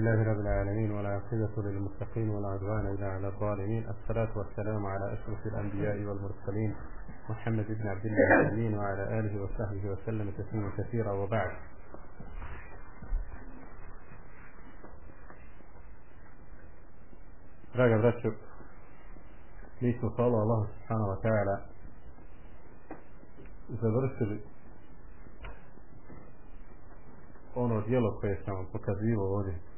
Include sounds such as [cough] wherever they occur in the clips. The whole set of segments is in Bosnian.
لله رب العالمين والعاقبة للمتقين ولا عدوان إلا على الظالمين. الصلاة والسلام على أشرف الأنبياء والمرسلين محمد بن عبد الله الأمين وعلى آله وصحبه وسلم تسليما كثيرا. وبعد. Draga braćo, mi smo hvala Allah subhanahu wa ta'ala završili ono dijelo koje sam vam pokazivao ovdje.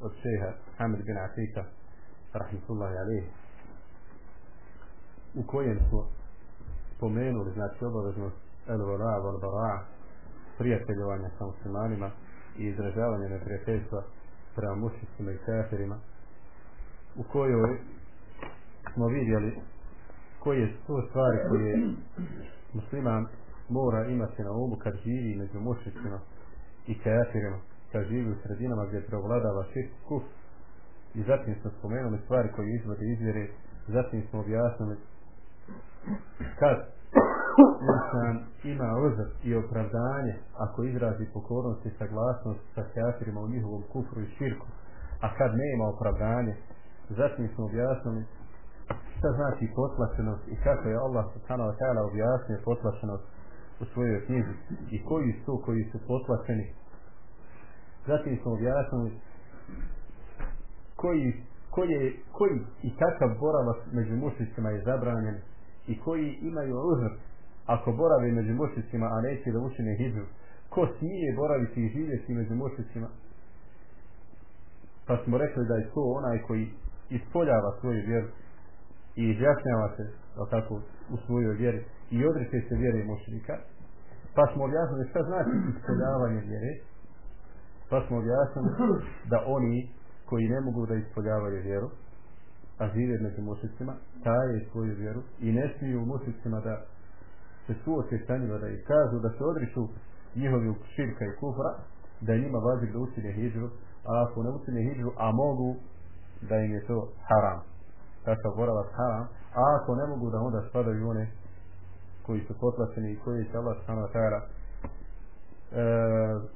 Od šeha Hamid bin Atika rahmatullahi alihi u kojem smo spomenuli znači obaveznost el-vala val-bara prijateljovanja sa muslimanima i izražavanja neprijateljstva prema mušicima i kafirima u kojoj smo vidjeli koje su to stvari koje musliman mora imati na umu kad živi među mušicima i kafirima da živi u sredinama gdje preovladava šest kuf i zatim smo spomenuli stvari koje izvode izvjere zatim smo objasnili kad insan ima uzor i opravdanje ako izrazi pokornost i saglasnost sa kafirima u njihovom kufru i širku a kad nema opravdanje zatim smo objasnili šta znači potlačenost i kako je Allah subhanahu wa ta'ala objasnio potlačenost u svojoj knjizi i koji su to koji su potlačeni zatim smo objasnili koji, koji, koji i kakav boravak među mušicima je zabranjen i koji imaju uzr ako boravi među mušicima a neće da učine hijđu ko smije boraviti i živjeti među mušicima pa smo rekli da je to onaj koji ispoljava svoju vjeru i izjašnjava se tako, u svojoj vjeri i odreće se vjere mušnika. Pa smo objasnili šta znači ispoljavanje vjere pa smo objasnili da oni koji ne mogu da ispoljavaju vjeru a žive među mušicima taje svoju vjeru i ne smiju mušicima da se suoče sa njima da ih kažu da se odriču njihovi širka i kufra da je njima vađi da učine hijđu a ako ne učine hijđu a mogu da im je to haram. Takav boravak haram a ako ne mogu da onda spadaju one koji su potlačeni i koji će Allah stano tajara e, E,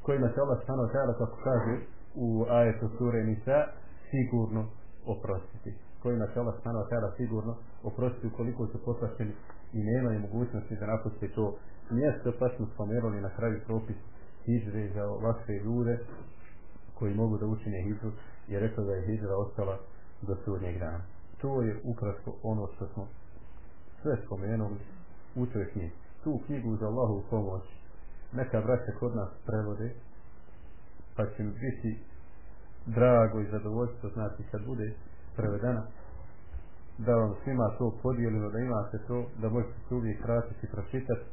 kojima se Allah stano tajara kako kaže u ajetu sure Nisa sigurno oprostiti kojima će Allah stano tajara sigurno oprostiti ukoliko su potrašeni i nemaju mogućnosti da napuste to mjesto pa smo spomenuli na kraju propis hijre za ovakve ljude koji mogu da učine hijru je rekao da je hijra ostala do sudnjeg dana. To je ukratko ono što smo sve spomenuli u toj knjizi. Tu knjigu za Allahu pomoć neka braća kod nas prevode pa će mi biti drago i zadovoljstvo znači kad bude prevedena da vam svima to podijelimo da imate to da možete se uvijek vratiti i pročitati.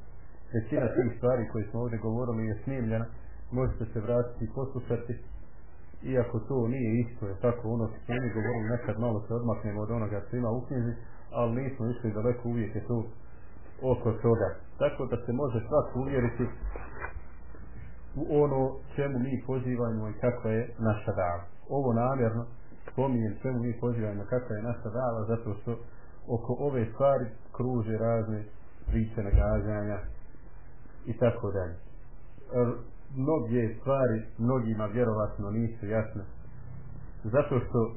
Većina tih stvari koje smo ovdje govorili je snimljena možete se vratiti i poslušati iako to nije isto, je tako ono što mi govorili, nekad malo se odmaknemo od onoga što ima u knjizi, ali nismo išli daleko, uvijek je to oko toga. Tako da se može svak uvjeriti u ono čemu mi pozivamo i kakva je naša dava. Ovo namjerno spominjem čemu mi pozivamo kakva je naša dava, zato što oko ove stvari kruže razne priče nagađanja i tako dalje er, mnoge stvari mnogima vjerovatno nisu jasne zato što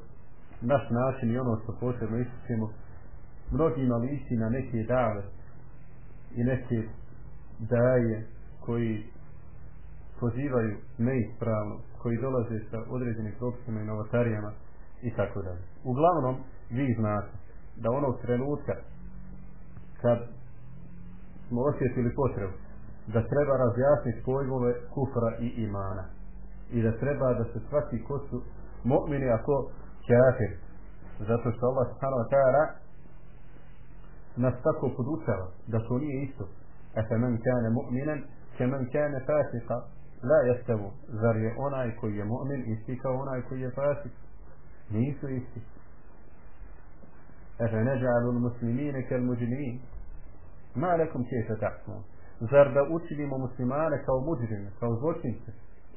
naš način i ono što posebno ističemo mnogima liči na neke dave i neke daje koji pozivaju neispravno koji dolaze sa određenim propisima i novotarijama i tako dalje. Uglavnom, vi znate da onog trenutka kad smo osjetili potrebu da treba razjasniti pojmove kufra i imana i da treba da se svaki ko su mu'mini ako kafir zato što Allah subhanahu wa ta'ala nas tako podučava da to nije isto a fe men kane mu'minan ke men kane fasika la jastavu zar je onaj koji je mu'min isti kao onaj koji je fasik nisu isti a neđalu muslimine kel muđinin ma lekum kjefe ta'smun zar da učinimo muslimane kao muđrine, kao zločince?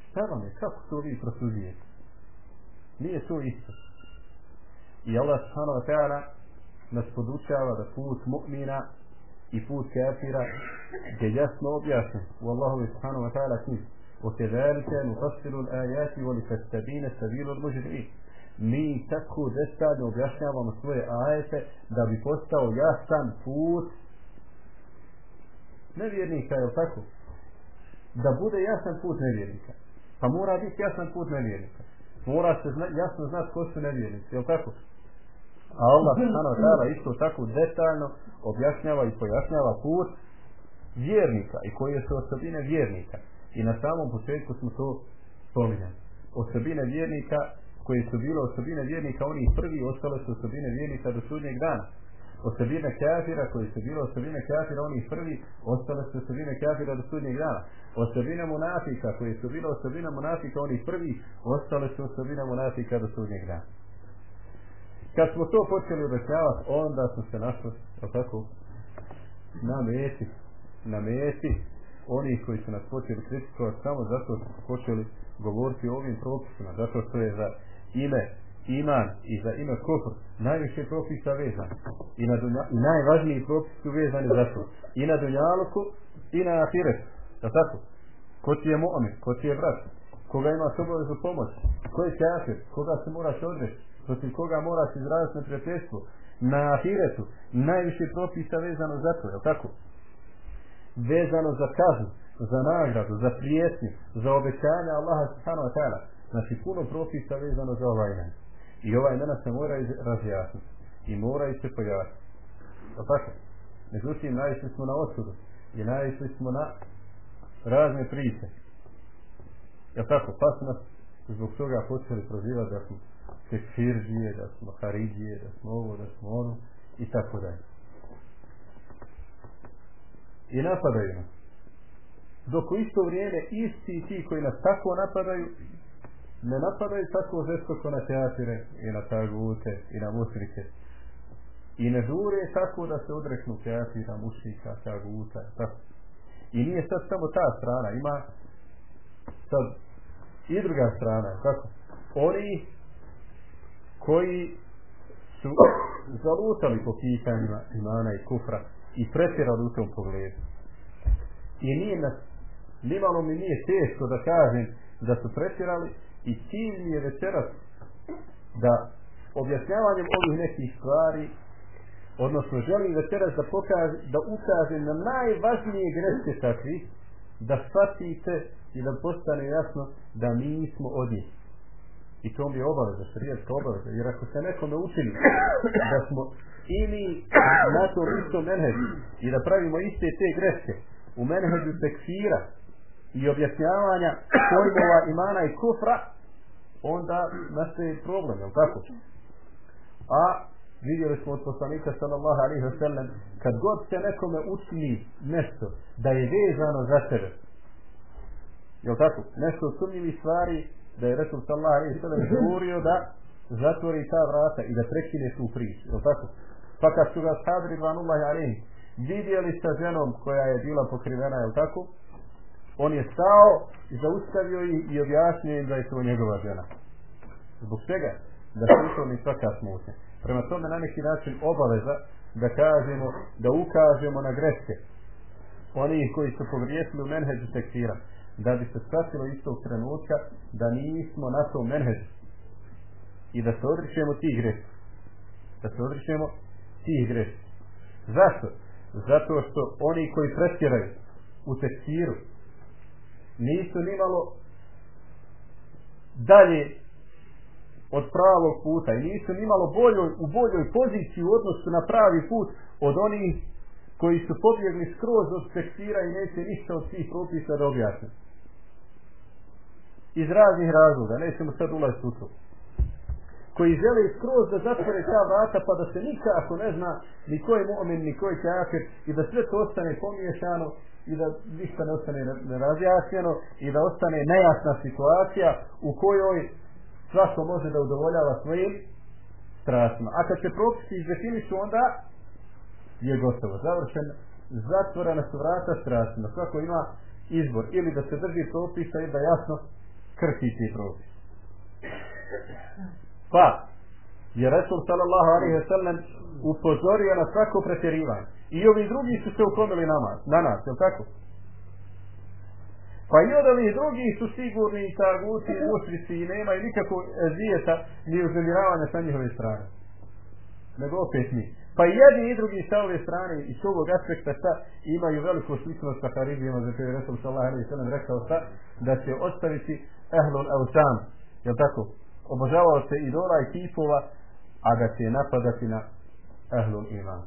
Šta vam je? Kako to vi prosuđujete? Nije to isto. I Allah subhanahu wa ta'ala nas podučava da put mu'mina i put kafira je jasno objašnjen u Allahu subhanahu wa ta'ala knjizi. وكذلك نفصل الآيات ولتستبين سبيل المجرمين mi tako detaljno objašnjavamo svoje ajete da bi postao jasan put nevjernika, je tako? Da bude jasan put nevjernika. Pa mora biti jasan put nevjernika. Mora se zna, jasno znati ko su nevjernici, je tako? A Allah subhanahu wa ta'ala isto tako detaljno objašnjava i pojašnjava put vjernika i koje su osobine vjernika. I na samom početku smo to spominjali. Osobine vjernika koje su bile osobine vjernika, oni prvi ostale su osobine vjernika do sudnjeg dana. Osobine kafira koje su bile osobine kafira, oni prvi ostale su osobine kafira do sudnjeg dana. Osobine munafika koje su bile osobine munafika, oni prvi ostale su osobine munafika do sudnjeg dana. Kad smo to počeli objašnjavati, onda smo se našli, tako, na meti, na meti, oni koji su nas počeli kritikovati samo zato što su počeli govoriti o ovim propisima, zato što je za ime iman i za ime kofr najviše propisa vezan. I, na dunja, i najvažniji propis su vezani za to. I na dunjaluku i na ahiret da tako? Ko ti je mu'min, ko ti je brat koga ima s obavezu pomoć ko je kafir, koga se moraš odreći protiv koga moraš izraziti na prijateljstvo na ahiretu najviše propisa vezano za to, je tako vezano za kaznu za nagradu, za prijetnju za obećanje Allaha subhanahu wa ta'ala Znači puno propisa vezano za ovaj dan. I ovaj dan se mora razjasniti. I mora i se pojasniti. Je tako? Međutim, najišli smo na osudu. I najišli smo na razne priče. Ja tako? Pa su nas zbog toga počeli prozivati da smo tekfirđije, da smo haridije, da smo ovo, da smo ono i tako dalje. I napadaju nas. Dok u isto vrijeme isti ti koji nas tako napadaju, ne napadaju tako žestoko na teatire i na tagute i na musrike. I ne žure tako da se odreknu teatira, mušika, taguta. Tako. I nije sad samo ta strana, ima sad i druga strana. Tako. Oni koji su zalutali po pitanjima imana i kufra i pretjerali u tom pogledu. I nije nas, nimalo mi nije teško da kažem da su pretjerali, i cilj je večeras da objašnjavanjem ovih nekih stvari odnosno želim večeras da pokaže da ukažem na najvažnije greške takvi da shvatite i da postane jasno da mi smo od njih i to mi je obaveza, šarijetska obaveza jer ako se nekome učini da smo ili na to isto menheđu i da pravimo iste te greške u menheđu tekfira i objašnjavanja pojmova imana i kufra onda nastaje problem, je tako? A vidjeli smo od poslanika sallallahu alaihi wa sallam kad god se nekome učini nešto da je vezano za sebe je tako? nešto od sumnjivih stvari da je Resul sallallahu alaihi sallam govorio da zatvori ta vrata i da prekine tu priču je tako? pa kad su ga sahabri vanullahi alaihi vidjeli sa ženom koja je bila pokrivena je tako? on je stao i zaustavio ih i objasnio im da je to njegova žena. Zbog čega? Da se ukloni svaka smutnja. Prema tome na neki način obaveza da kažemo, da ukažemo na greške oni koji su pogriješili u menheđu tekstira da bi se shvatilo istog trenutka da nismo na tom menheđu. I da se odričemo tih greški. Da se odričemo tih greški. Zašto? zato što oni koji pretjeraju u tekstiru nisu nimalo dalje od pravog puta i nisu nimalo boljoj, u boljoj poziciji u odnosu na pravi put od onih koji su pobjegli skroz od sektira i neće ništa od svih propisa da objasne. Iz raznih razloga, nećemo sad ulaziti u to. Koji žele skroz da zatvore ta vrata pa da se nikako ne zna ni ko je mu'min, ni ko je kafir i da sve to ostane pomiješano i da ništa ne ostane razjasnjeno i da ostane nejasna situacija u kojoj svako može da udovoljava svojim strastima. A kad se propisi izdefinišu onda je gotovo, završen, zatvorena su vrata strašno, Svako ima izbor ili da se drži propisa i da jasno krši ti propis. Pa, je Resul sallallahu alaihi wa sallam upozorio na svako pretjerivanje. I ovi drugi su se uklonili nama, na nas, je tako? Pa i od ovih drugih su sigurni i taguti, i mušrici i nema i nikakvog zijeta ni uznemiravanja sa njihove strane. Nego opet mi. Pa jedni i drugi sa ove strane i s ovog aspekta šta imaju veliku sličnost sa Haridijama za koje je Resul sallallahu alaihi sallam rekao šta da će ostaviti ehlul autam. Jel tako? Obožavao se idola i tipova a da će napadati na ehlul iman.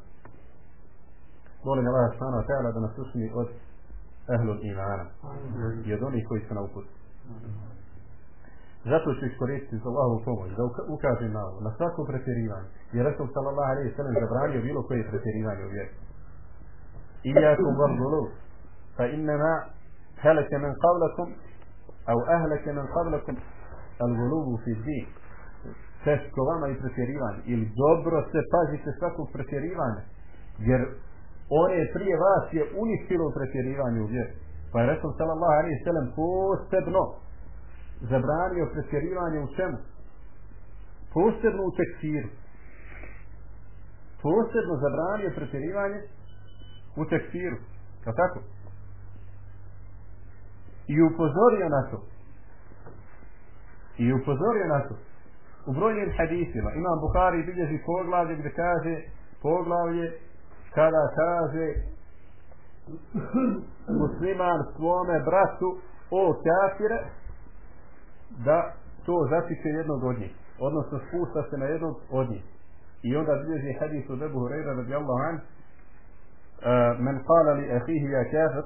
Molim Allah subhanahu wa ta'ala da nas usmi od ehlul imana i od onih koji su na uput. Zato ću iskoristiti za Allahovu pomoć, da ukažem na ovo, na svako pretjerivanje. Jer Resul sallallahu alaihi sallam zabranio bilo koje pretjerivanje u vjeru. Iyakum varbulu, fa innama heleke men qavlakum, au ahleke men qavlakum, al gulubu fi zdi. Teško vama i pretjerivanje. Ili dobro se pazite svakog pretjerivanja. Jer one prije vas je uništilo pretjerivanje u vjeru. Pa je Resul sallallahu alaihi sallam posebno zabranio pretjerivanje u čemu? Posebno u tekstiru. Posebno zabranio pretjerivanje u tekstiru. Je tako? I upozorio na to. I upozorio na to. U brojnim hadisima. Imam Bukhari bilježi poglavlje gdje kaže poglavlje kada kaže [clears throat] musliman svome bratu o kafire da to zatiče jednog od njih odnosno spusta se na jednog od njih. I onda bilježi hadis od Ebu Hureyra radijallahu an e, men kala li ahihi ja kafir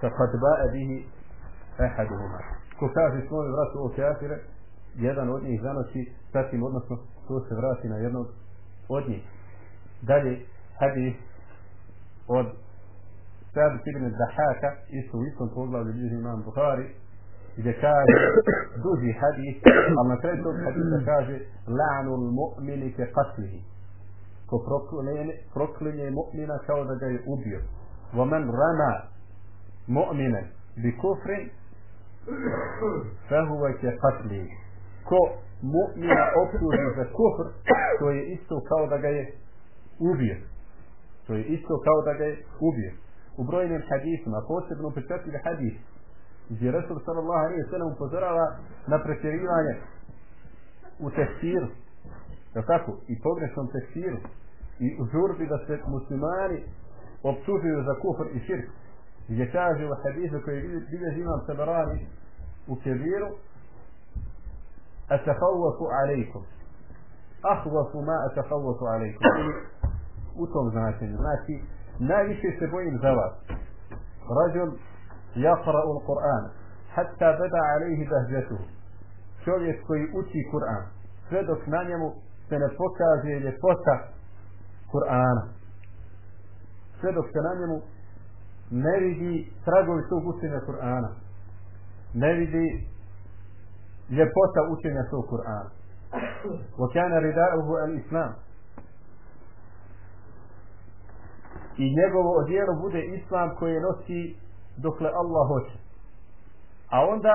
sa kad ba'a bihi ahaduhuma. Ko kaže svome vratu o kafire jedan od njih zanosi satim odnosno to se vrati na jednog od njih. Dalje hadis od Sad Ibn Zahaka isto u istom poglavlju bilježi imam Buhari gdje kaže duži hadis ali na kraju tog hadisa kaže la'nul mu'mini ke qatlihi ko proklinje mu'mina kao da ga je ubio ومن رمى مؤمنا بكفر فهو كقتله ko mu'mina optuži za kufr to je isto kao da ga je ubio to je isto kao da ga je ubio u brojnim hadisima posebno pričetili hadis gdje Resul sallallahu alaihi wa sallam upozorava na pretjerivanje u tefsiru je tako i pogrešnom tefsiru i u žurbi da se muslimani optužuju za kufr i širk gdje kaže u hadisu koji bilježi imam sabarani u kebiru أتخوف عليكم أخوف ما أتخوف عليكم u tom značenju. Znači, najviše se bojim za vas. Rađul jakra'u l-Qur'an, hatta beda alaihi bahđetuhu. Čovjek koji uči Kur'an, sve dok na njemu se ne pokaže ljepota Kur'ana. Sve dok se na njemu ne vidi tragovi tog učenja Kur'ana. Ne vidi ljepota učenja tog Kur'ana. وكان رداؤه الإسلام i njegovo odjelo bude islam koje nosi dokle Allah hoće. A onda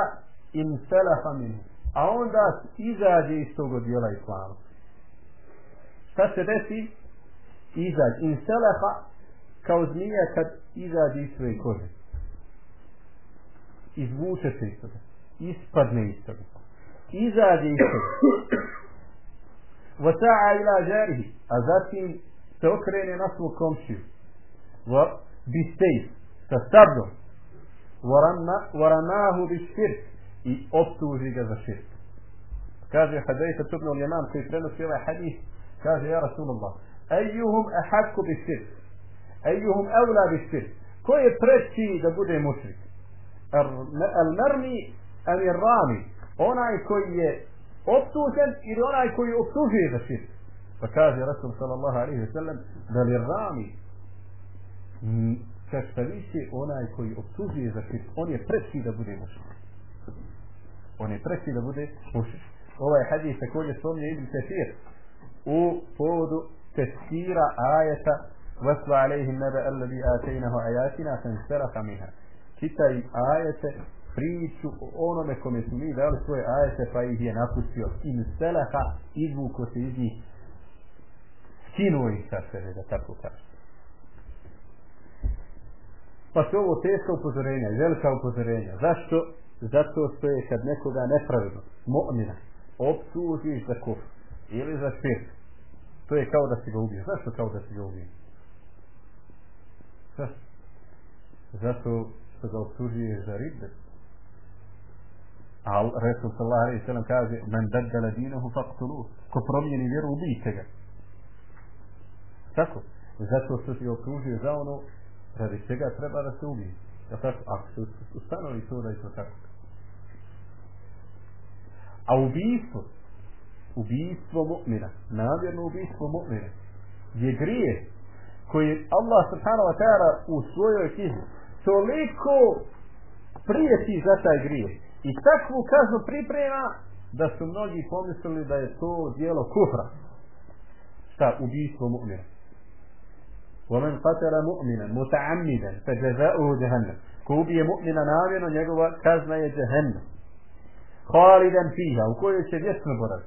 in selaha min. A onda izađe iz tog odjela islama. Šta se desi? Izađe. In selaha kao zmija kad izađe iz svoje kože. Izvuče se iz toga. Ispadne iz toga. Izađe iz toga. Vasa'a ila žarihi. A zatim se okrene na svog komšiju bisejf sa sabdom waranahu bisirk i optuži ga za širk kaže hadajta tubnu ljeman koji prenosi ovaj hadis kaže ja Rasulullah ejuhum ahadku bisirk ejuhum evla bisirk ko je preći da bude mušrik al mermi al rami onaj koji je optužen ili onaj koji optužuje za širk pa kaže Rasul sallallahu alaihi wa sallam da li rami čak šta više onaj koji obtužuje za širk on je preći da bude mušik on je preći da bude mušik ovaj hadis također spomnje Ibn Kathir u povodu testira ajeta vasla alejhim nebe alladhi atejnahu ajatina fan saraha minha. Čitaj ajete priču o onome kome su mi dali svoje ajete pa ih je napustio. In selaha izvuko se iz njih. Skinuo ih sa sebe da tako kaže Pa su ovo teška upozorenja i velika upozorenja. Zašto? Zato što je kad nekoga nepravedno, mu'mina, optužiš za kufr ili za širk, to je kao da si ga ubio. Zašto kao da si ga ubio? Zašto? Zato što ga optužuješ za ribbet. A Resul sallallahu alaihi sallam kaže men beddala dinahu faqtulu ko promijeni vjeru ubijte ga. Tako? Zato što ti optužuje za ono radi čega treba da se ubije. Ja tako? Ako se ustanovi to da je to tako. A ubijstvo ubijstvo mu'mina namjerno ubijstvo mu'mina je grije koji Allah subhanahu wa ta'ala u svojoj knjizi toliko prijeti za taj grije i takvu kaznu priprema da su mnogi pomislili da je to dijelo kufra šta ubijstvo mu'mina ومن قتل مؤمنا متعمدا فجزاؤه جهنم كوبي مؤمنا نامنا njegova kazna je jahannam خالدا فيها وكل شيء يسمى برد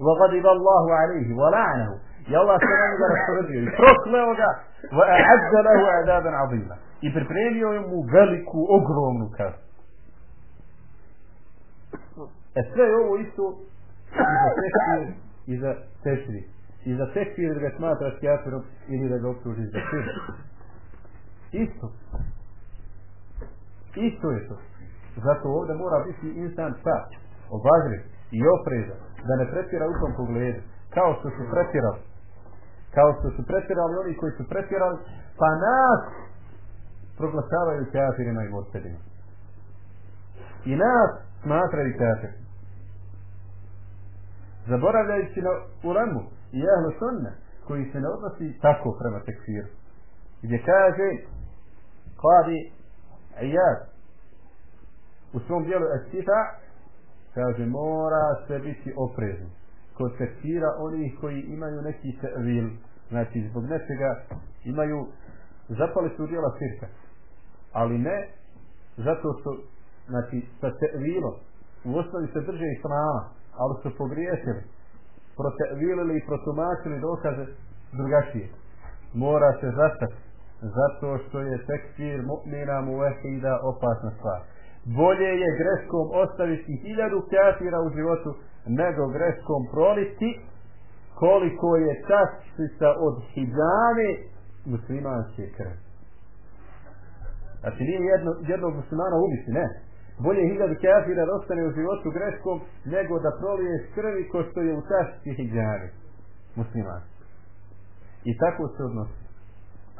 وغضب الله عليه ولعنه يا الله سلام ga rasporedio i prokleo ga وأعد له عذابا عظيما i pripremio mu veliku, ogromnu kaznu. E sve je ovo isto i za tekfir, i za tekfir, i za tekfir da ga smatraš kjafirom ili da ga optužiš za širk. Isto. Isto je to. Zato ovdje mora biti insan šta? Obazri i opreza da ne pretjera u tom pogledu. Kao što su pretjerali. Kao što su pretjerali oni koji su pretjerali, pa nas proglašavaju kafirima i mortedima. I nas smatraju kafirima. Zaboravljajući na ulemu i ahlu sunna, koji se ne odnosi tako prema tekfiru. Gdje kaže, kadi ijad, u svom dijelu esita, kaže, mora se biti oprezni. Kod tekfira onih koji imaju neki tevil, znači zbog nečega imaju zapali su dijela sirka ali ne zato što znači sa tevilom u osnovi se drže islama ali su pogriješili protevilili i protumačili dokaze drugačije. Mora se zastati zato što je tekfir mu'mina muvehida opasna stvar. Bolje je greškom ostaviti hiljadu kafira u životu nego greškom proliti koliko je častica od hijjane muslimanske krve Znači nije jedno, jednog muslimana ubiti, ne. Bolje hiljadu kafira da ostane u životu greškom, nego da prolije krvi ko što je u tašci hijjari. Musliman. I tako se odnosi.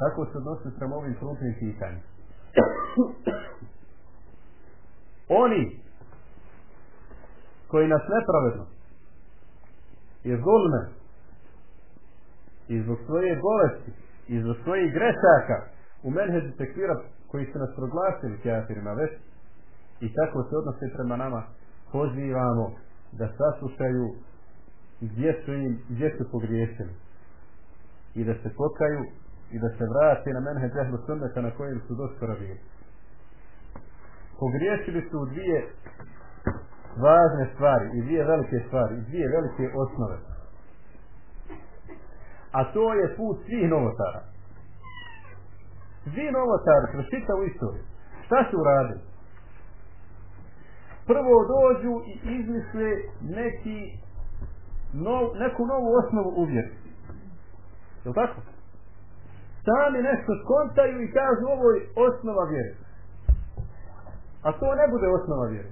Tako se odnosi prema ovim krupnim pitanjima. Oni koji nas nepravedno je zulme i zbog svoje bolesti i zbog svojih grešaka u menheđu tekvira koji su nas proglasili kafirima već i tako se odnose prema nama. Pozivamo da saslušaju gdje su im gdje su pogriješili. I da se pokaju i da se vrate na menhe džehlu sunneta na kojem su doskora bili. Pogriješili su u dvije važne stvari i dvije velike stvari i dvije velike osnove. A to je put svih novotara. Svi novotari kroz čitavu istoriju. Šta su uradili? Prvo dođu i izmisle neki nov, neku novu osnovu uvjeti. Je li tako? Sami nešto skontaju i kažu ovo je osnova vjere. A to ne bude osnova vjere.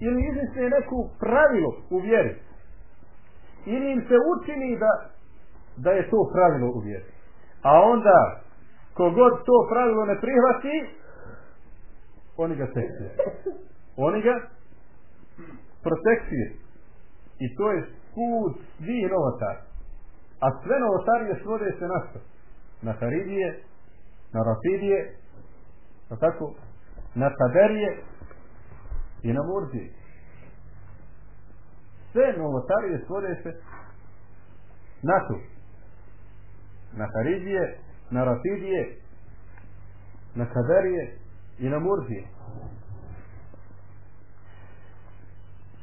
Ili izmisle neku pravilo u vjeri. Ili im se učini da, da je to pravilo u vjeri. A onda kogod to pravilo ne prihvati oni ga tekstuje oni ga protekcije. I to je put svih novotar. A sve novotarije svode se na što? Na Haridije na Rafidije na tako? Na Taberije i na Murdije sve novotarije svode se na to? Na Haridije na Rafidije, na Taberije i na Murdije.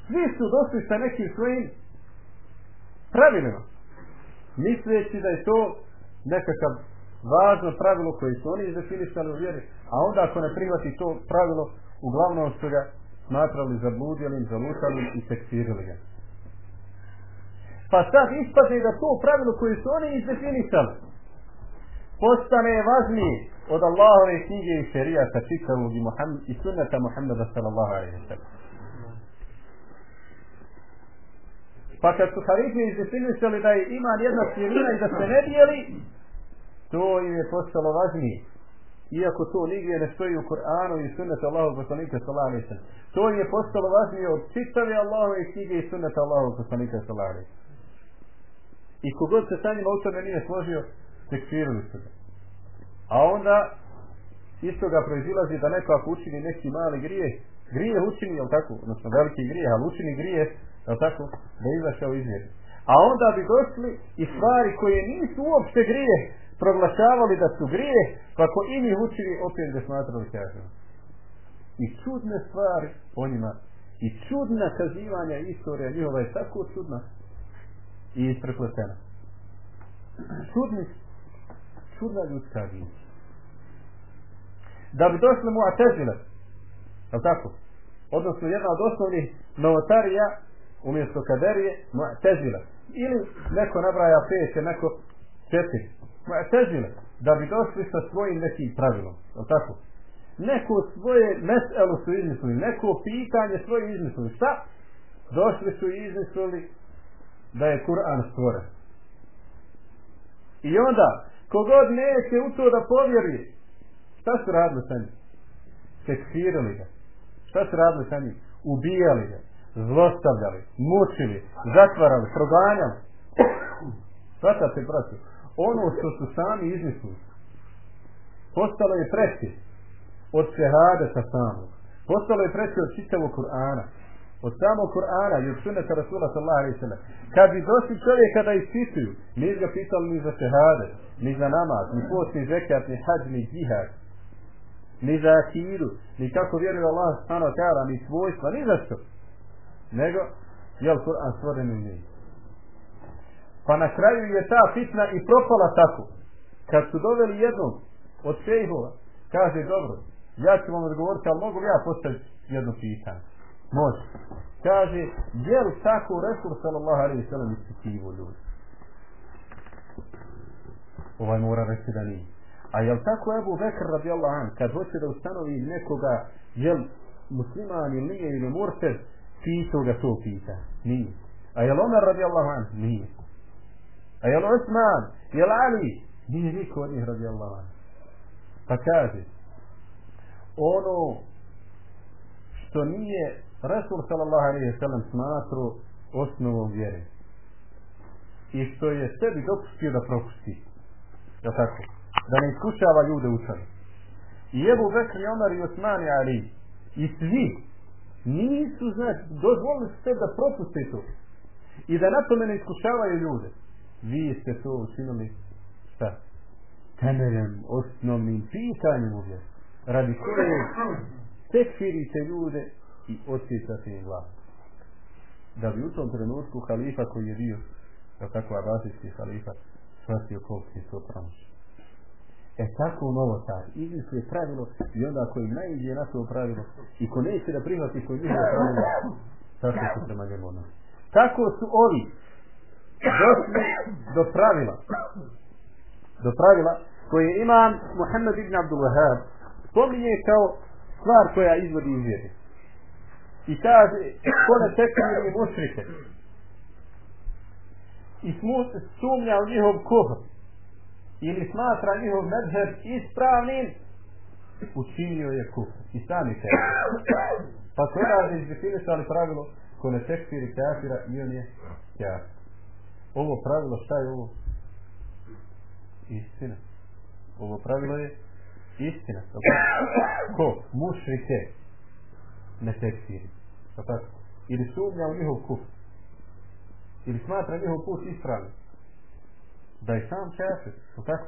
Svi su došli sa nekim svojim pravilima, misleći da je to nekakav važno pravilo koje su oni izdefinisali u vjeri, a onda ako ne prihvati to pravilo, uglavnom su ga smatrali zabludjelim, zalutalim i tekstirili ga. Pa sad ispadne da to pravilo koje su oni izdefinisali postane važnije od Allahove knjige i šerijata čitavog i, Muhammed, i sunnata Muhammeda sallallahu alaihi wa sallam. Pa kad su halife izdefinisali da je iman jedna cijelina i da se ne dijeli, to im je postalo važnije. Iako to nigdje ne stoji u Kur'anu i sunnetu Allahog poslanika sallallahu alejhi. To im je postalo važnije od čitave Allahove knjige i sunneta Allahog poslanika sallallahu alejhi. I kogod se sa njima u tome nije složio, tekfirili su ga. A onda iz toga proizilazi da neko ako učini neki mali grijeh, grijeh učini, jel tako, odnosno veliki grijeh, ali učini grijeh, Je tako, da izašao iz vjeri. A onda bi došli i stvari koje nisu uopšte grije, proglašavali da su grije, pa ko i njih učili, opet ga smatrali kažem. I čudne stvari o njima, i čudna kazivanja istorija njihova je tako čudna i isprepletena. Čudni, čudna ljudska vina. Da bi došli mu atezile, je tako? Odnosno jedna od osnovnih novotarija umjesto kaderije, mu'tazila Ili neko nabraja pet, neko četiri. mu'tazila Da bi došli sa svojim nekim pravilom. Je tako? Neko svoje meselu su izmislili. Neko pitanje svoje izmislili. Šta? Došli su i izmislili da je Kur'an stvoren. I onda, kogod neće u to da povjeri, šta su radili sa njim? Sekfirali ga. Šta su radili sa njim? Ubijali ga zlostavljali, mučili, zatvarali, proganjali. Svatate, prati. ono što su sami izmislili, postalo je preći od šehadeta samog. Postalo je preći od čitavog Kur'ana. Od samog Kur'ana i od suneta Rasula sallallahu alaihi sallam. Kad bi došli čovjek kada ispituju, nije ga pitali ni za šehadet, ni za namaz, ni post, ni zekat, ni hađ, ni džihad, ni za akidu, ni kako vjeruje Allah subhanahu wa ta'ala, ni svojstva, ni za što nego je li Kur'an stvoren ili nije. Pa na kraju je ta fitna i propala tako. Kad su doveli jednog od šejhova, kaže dobro, ja ću vam odgovoriti, ali mogu li ja postaviti jedno pitanje? Može. Kaže, je li tako Resul sallallahu alaihi sallam ispitivo ljudi? Ovaj mora reći da nije. A je li tako Ebu Bekr radijallahu an, kad hoće da ustanovi nekoga, je li musliman ili nije ili murted, pitao ga to pita. Nije. A je li Omer radijallahu an? Nije. A je li Osman? Je li Ali? Nije niko od njih radijallahu an. Pa kaže, ono što nije Rasul sallallahu alaihi wa sallam smatru osnovom vjere i što je sebi dopustio da propusti je tako da ne iskušava ljude u čari i Ebu Bekri, Omer i Osman i Ali i svi nisu znači dozvolili se da propuste to i da na tome ne iskušavaju ljude vi ste to učinili šta temeljem osnovnim pitanjem u vjeru. radi koje tekfirite ljude i osjećate im vlast. da bi u tom trenutku halifa koji je bio kao tako abasijski halifa shvatio koliko je to promoći. E tako u novotar, izmisli pravilo i onda koji im najidje na to pravilo i ko neće da prihvati koji njihove pravilo, tako su prema njemu ono. Tako su ovi došli do pravila, do pravila koje imam Muhammed ibn Abdul Wahab spominje kao stvar koja izvodi iz vjeri. I kaže, ko ne tekne je mušrike. I sumnja u njihov kuhr ili smatra njihov medheb ispravnim, učinio je kuf. I sami se. Pa su radi izdefinisali pravilo ko ne tekfiri kafira i on je kafir. Ovo pravilo šta je ovo? Istina. Ovo pravilo je istina. Ko? Mušrike ne tekfiri. Pa tako. Ili sumnja u njihov kuf. Ili smatra njihov put ispravnim da je sam kafir. Tako?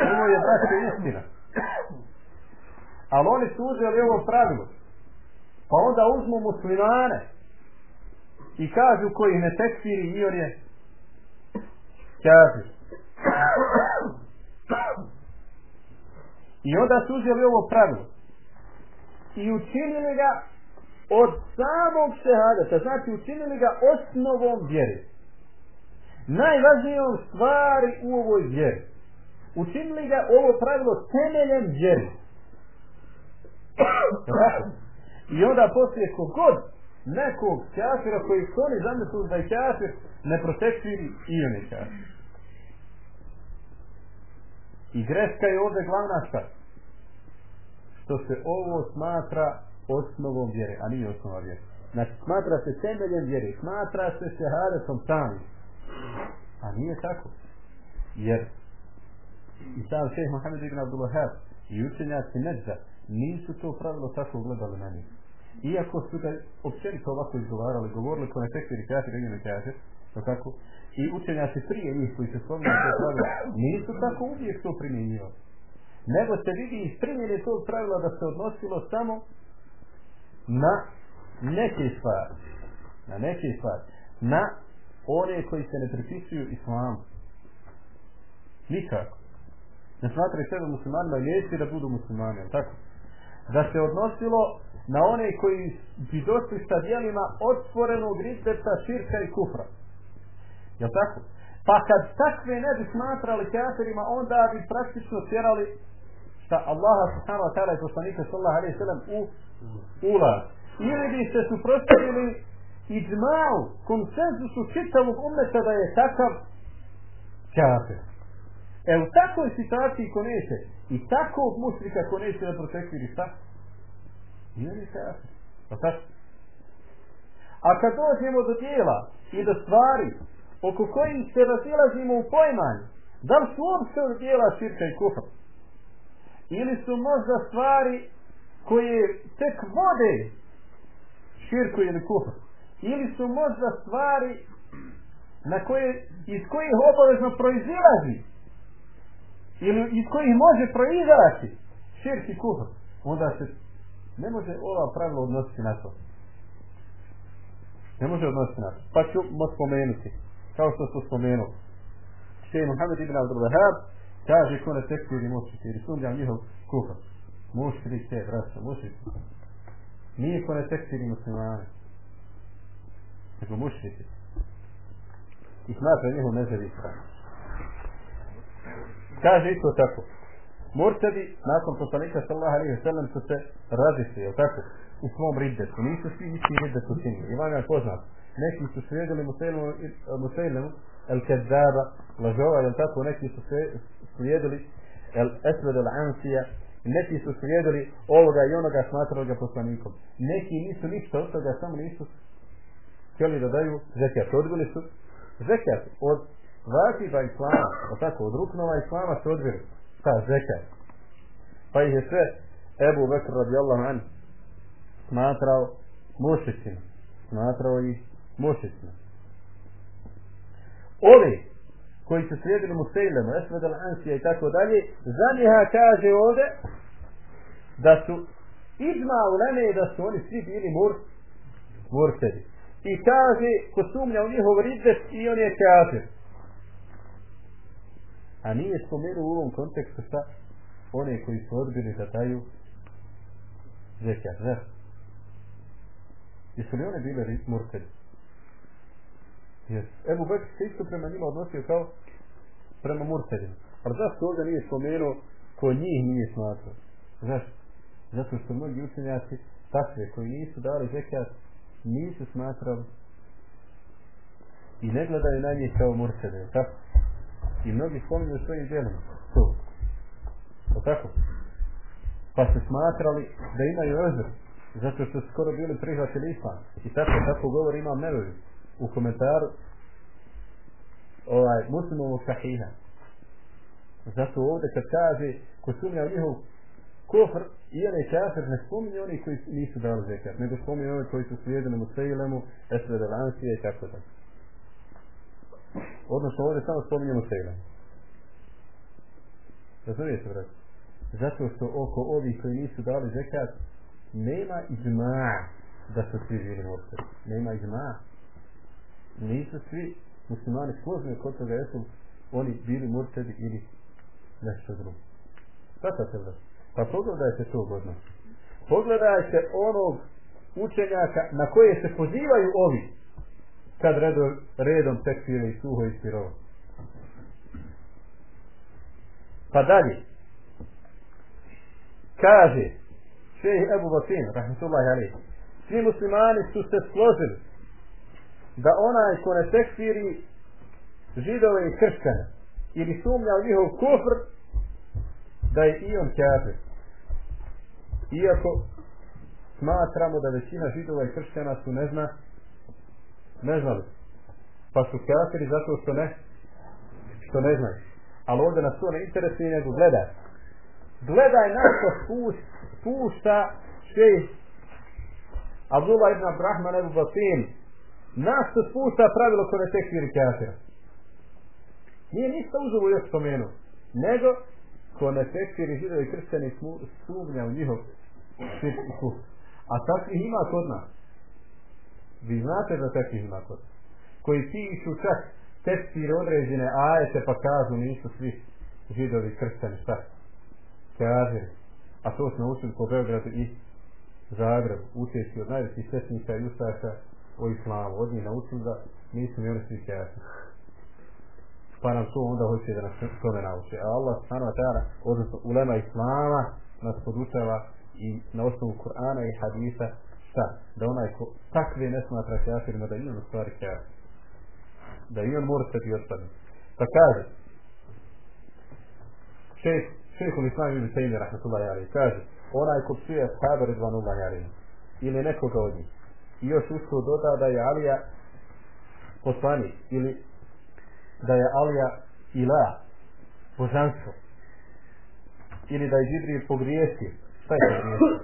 Ovo je braće istina. Ali oni su uzeli ovo pravilo. Pa onda uzmu muslimane i kažu koji ne tekfiri i on je kafir. I onda su uzeli ovo pravilo. I učinili ga od samog šehadeta. Znači učinili ga osnovom vjere. Najvažnijom stvari u ovoj vjeri. Učinili ga ovo pravilo temeljem vjeri. [coughs] I onda poslije kogod nekog kafira koji su oni zamislili da je kafir ne protekviri i on je kafir. I greška je ovdje glavna šta? Što se ovo smatra osnovom vjere, a nije osnova vjere. Znači, smatra se temeljem vjere, smatra se šeharetom samim. A nije tako. Jer i sam šeh Mohamed ibn Abdullahab i učenjaci Nedza nisu to pravilo tako gledali na njih. Iako su ga općenito ovako izgovarali, govorili ko ne tekfiri kafir, ili ne kafir, to kako, i učenjaci prije njih koji se spomnili to pravilo, nisu tako uvijek to primjenjivali. Nego se vidi iz primjene tog pravila da se odnosilo samo na neke stvari. Na neke stvari. Na one koji se ne pripisuju islamu. Nikako. Ne smatraju sebe muslimanima i neće da budu muslimani, tako? Da se odnosilo na one koji bi došli sa dijelima otvorenog ricepta širka i kufra. Je tako? Pa kad takve ne bi smatrali kafirima, onda bi praktično tjerali šta Allaha subhanahu wa ta'ala i poslanika sallahu alaihi sallam u ulaz. Ili bi se suprostavili iđmao, konsenzusu čitavog umeta da je takav kafir. E u takvoj situaciji ko neće i takvog muslika ko neće da protekviri šta? Nije li kafir. Pa tako? A kad dođemo do dijela i do stvari oko kojih se razilazimo u pojmanju, da li su uopšte od dijela širka i kufa? Ili su možda stvari koje tek vode širku ili kufru? Ili su možda stvari na koje, iz kojih obavezno proizilazi ili iz kojih može proizaći širk i kufa? Onda se ne može ova pravila odnositi na to. Ne može odnositi na to. Pa ću mo spomenuti. Kao što su spomenuli. Šej Muhammed ibn Abdul Wahab kaže ko ne tekstiri mušiti. ili sumljam njihov kuha. Mušiti se, braćo, mušiti. Nije ko ne tekstiri muslimani. Nego mušnici. I smatra njihov nezavi strani. Kaže isto tako. Murtedi, nakon poslanika sallallahu alaihi wa sallam, su se različili, jel tako? U svom riddetu. Nisu svi isti riddetu činili. I vam ja poznat. Neki su slijedili Musejlemu, el Kezzaba, lažova, jel tako? Neki su slijedili el Esved el Ansija, neki su slijedili ovoga i onoga smatrali ga poslanikom. Neki nisu ništa od toga, samo nisu htjeli da daju zekijat. Odbili su zekijat od vakiba islama, tako, od ruknova islama se odbili ta zekat. Pa ih je sve Ebu Bekr radijallahu an smatrao mušicima. Smatrao ih mušicima. Ovi koji su slijedili Musejlemu, Esmed al-Ansija i tako dalje, za njiha kaže ovde da su izma u leme da su oni svi bili mur, murtedi. I kaže, ko sumnja u njihov riddet i on je kafir. A nije spomenuo u ovom kontekstu šta? One koji su odbili da daju zekat. Zašto? Jesu li one bile murtedi? Yes. Ebu Bekr se isto prema njima odnosio kao prema murtedima. Ali zašto ovdje nije spomenuo ko njih nije smatrao? Zašto? Zato što mnogi učenjaci takve koji nisu dali zekat nisu smatrali i ne gledaju na njih kao murtede. Tako? I mnogi spominju svojim djelima. To. O tako? Pa su smatrali da imaju ozir. Zato što su skoro bili prihvatili islam. I tako, tako govor imam nevovi. U komentaru ovaj, muslimovog sahiha. Zato ovdje kad kaže ko sumnja u njihov kofr i onaj kafir ne spominje oni koji nisu dali zekat, nego spominje oni koji su slijedili Musejlemu, Esvede Lansije i tako da. Odnosno ovdje samo spominjemo sejla. Razumijete, brat? Zato što oko ovih koji nisu dali zekat, nema izma da su svi bili murtedi. Nema izma. Nisu svi muslimani složni kod toga jesu oni bili murtedi ili nešto drugo. Sada se vrati. Pa pogledajte to godno. Pogledajte onog učenjaka na koje se pozivaju ovi kad redo, redom tekstile i suho i sirovo. Pa dalje. Kaže šeji Ebu Batin, rahmetullahi alaih, svi muslimani su se složili da onaj ko ne tekstiri židove i kršćane ili sumnja u njihov kufr da je i on kafir. Iako smatramo da većina židova i kršćana su ne zna ne znali. Pa su kafiri zato što ne što ne znaju. Ali ovdje nas to ne interesuje nego gledaj. Gledaj na što spušta šej Abdullah ibn Abrahman ibn Basim nas što spušta pravilo koje tekfiri kafira. Nije ništa uzovo još spomenuo. Nego ko ne tekviri židovi e, kršćani sumnja u njihov širk i kufr. A takvih ima kod nas. Vi znate da takvih ima kod nas. Koji pišu čak testire određene ajete pa kažu nisu svi židovi kršćani šta? Kaže. A to smo učili po Beogradu i Zagreb. Učeći od najvećih svesnika i ustaša o islamu. Od njih naučili da nisu ni oni svi kjasni. Pa nam to onda hoće da nas tome nauče. A Allah subhanahu wa ta'ala, odnosno ulema islama nas podučava i na osnovu Kur'ana i hadisa šta? Da onaj ko takve ne smatra kafirima da i on u stvari kafir. Da i on mora se ti otpadne. Pa kaže šeh, šehul islam ibn Sejmi, rahmatullahi alaih kaže onaj ko psuje sahaba rizvanullahi alaih ili nekoga od njih i još usko doda da je Alija poslanik ili da je Alija ila božanstvo. Ili da je Džibril pogriješio. Šta je pogriješio?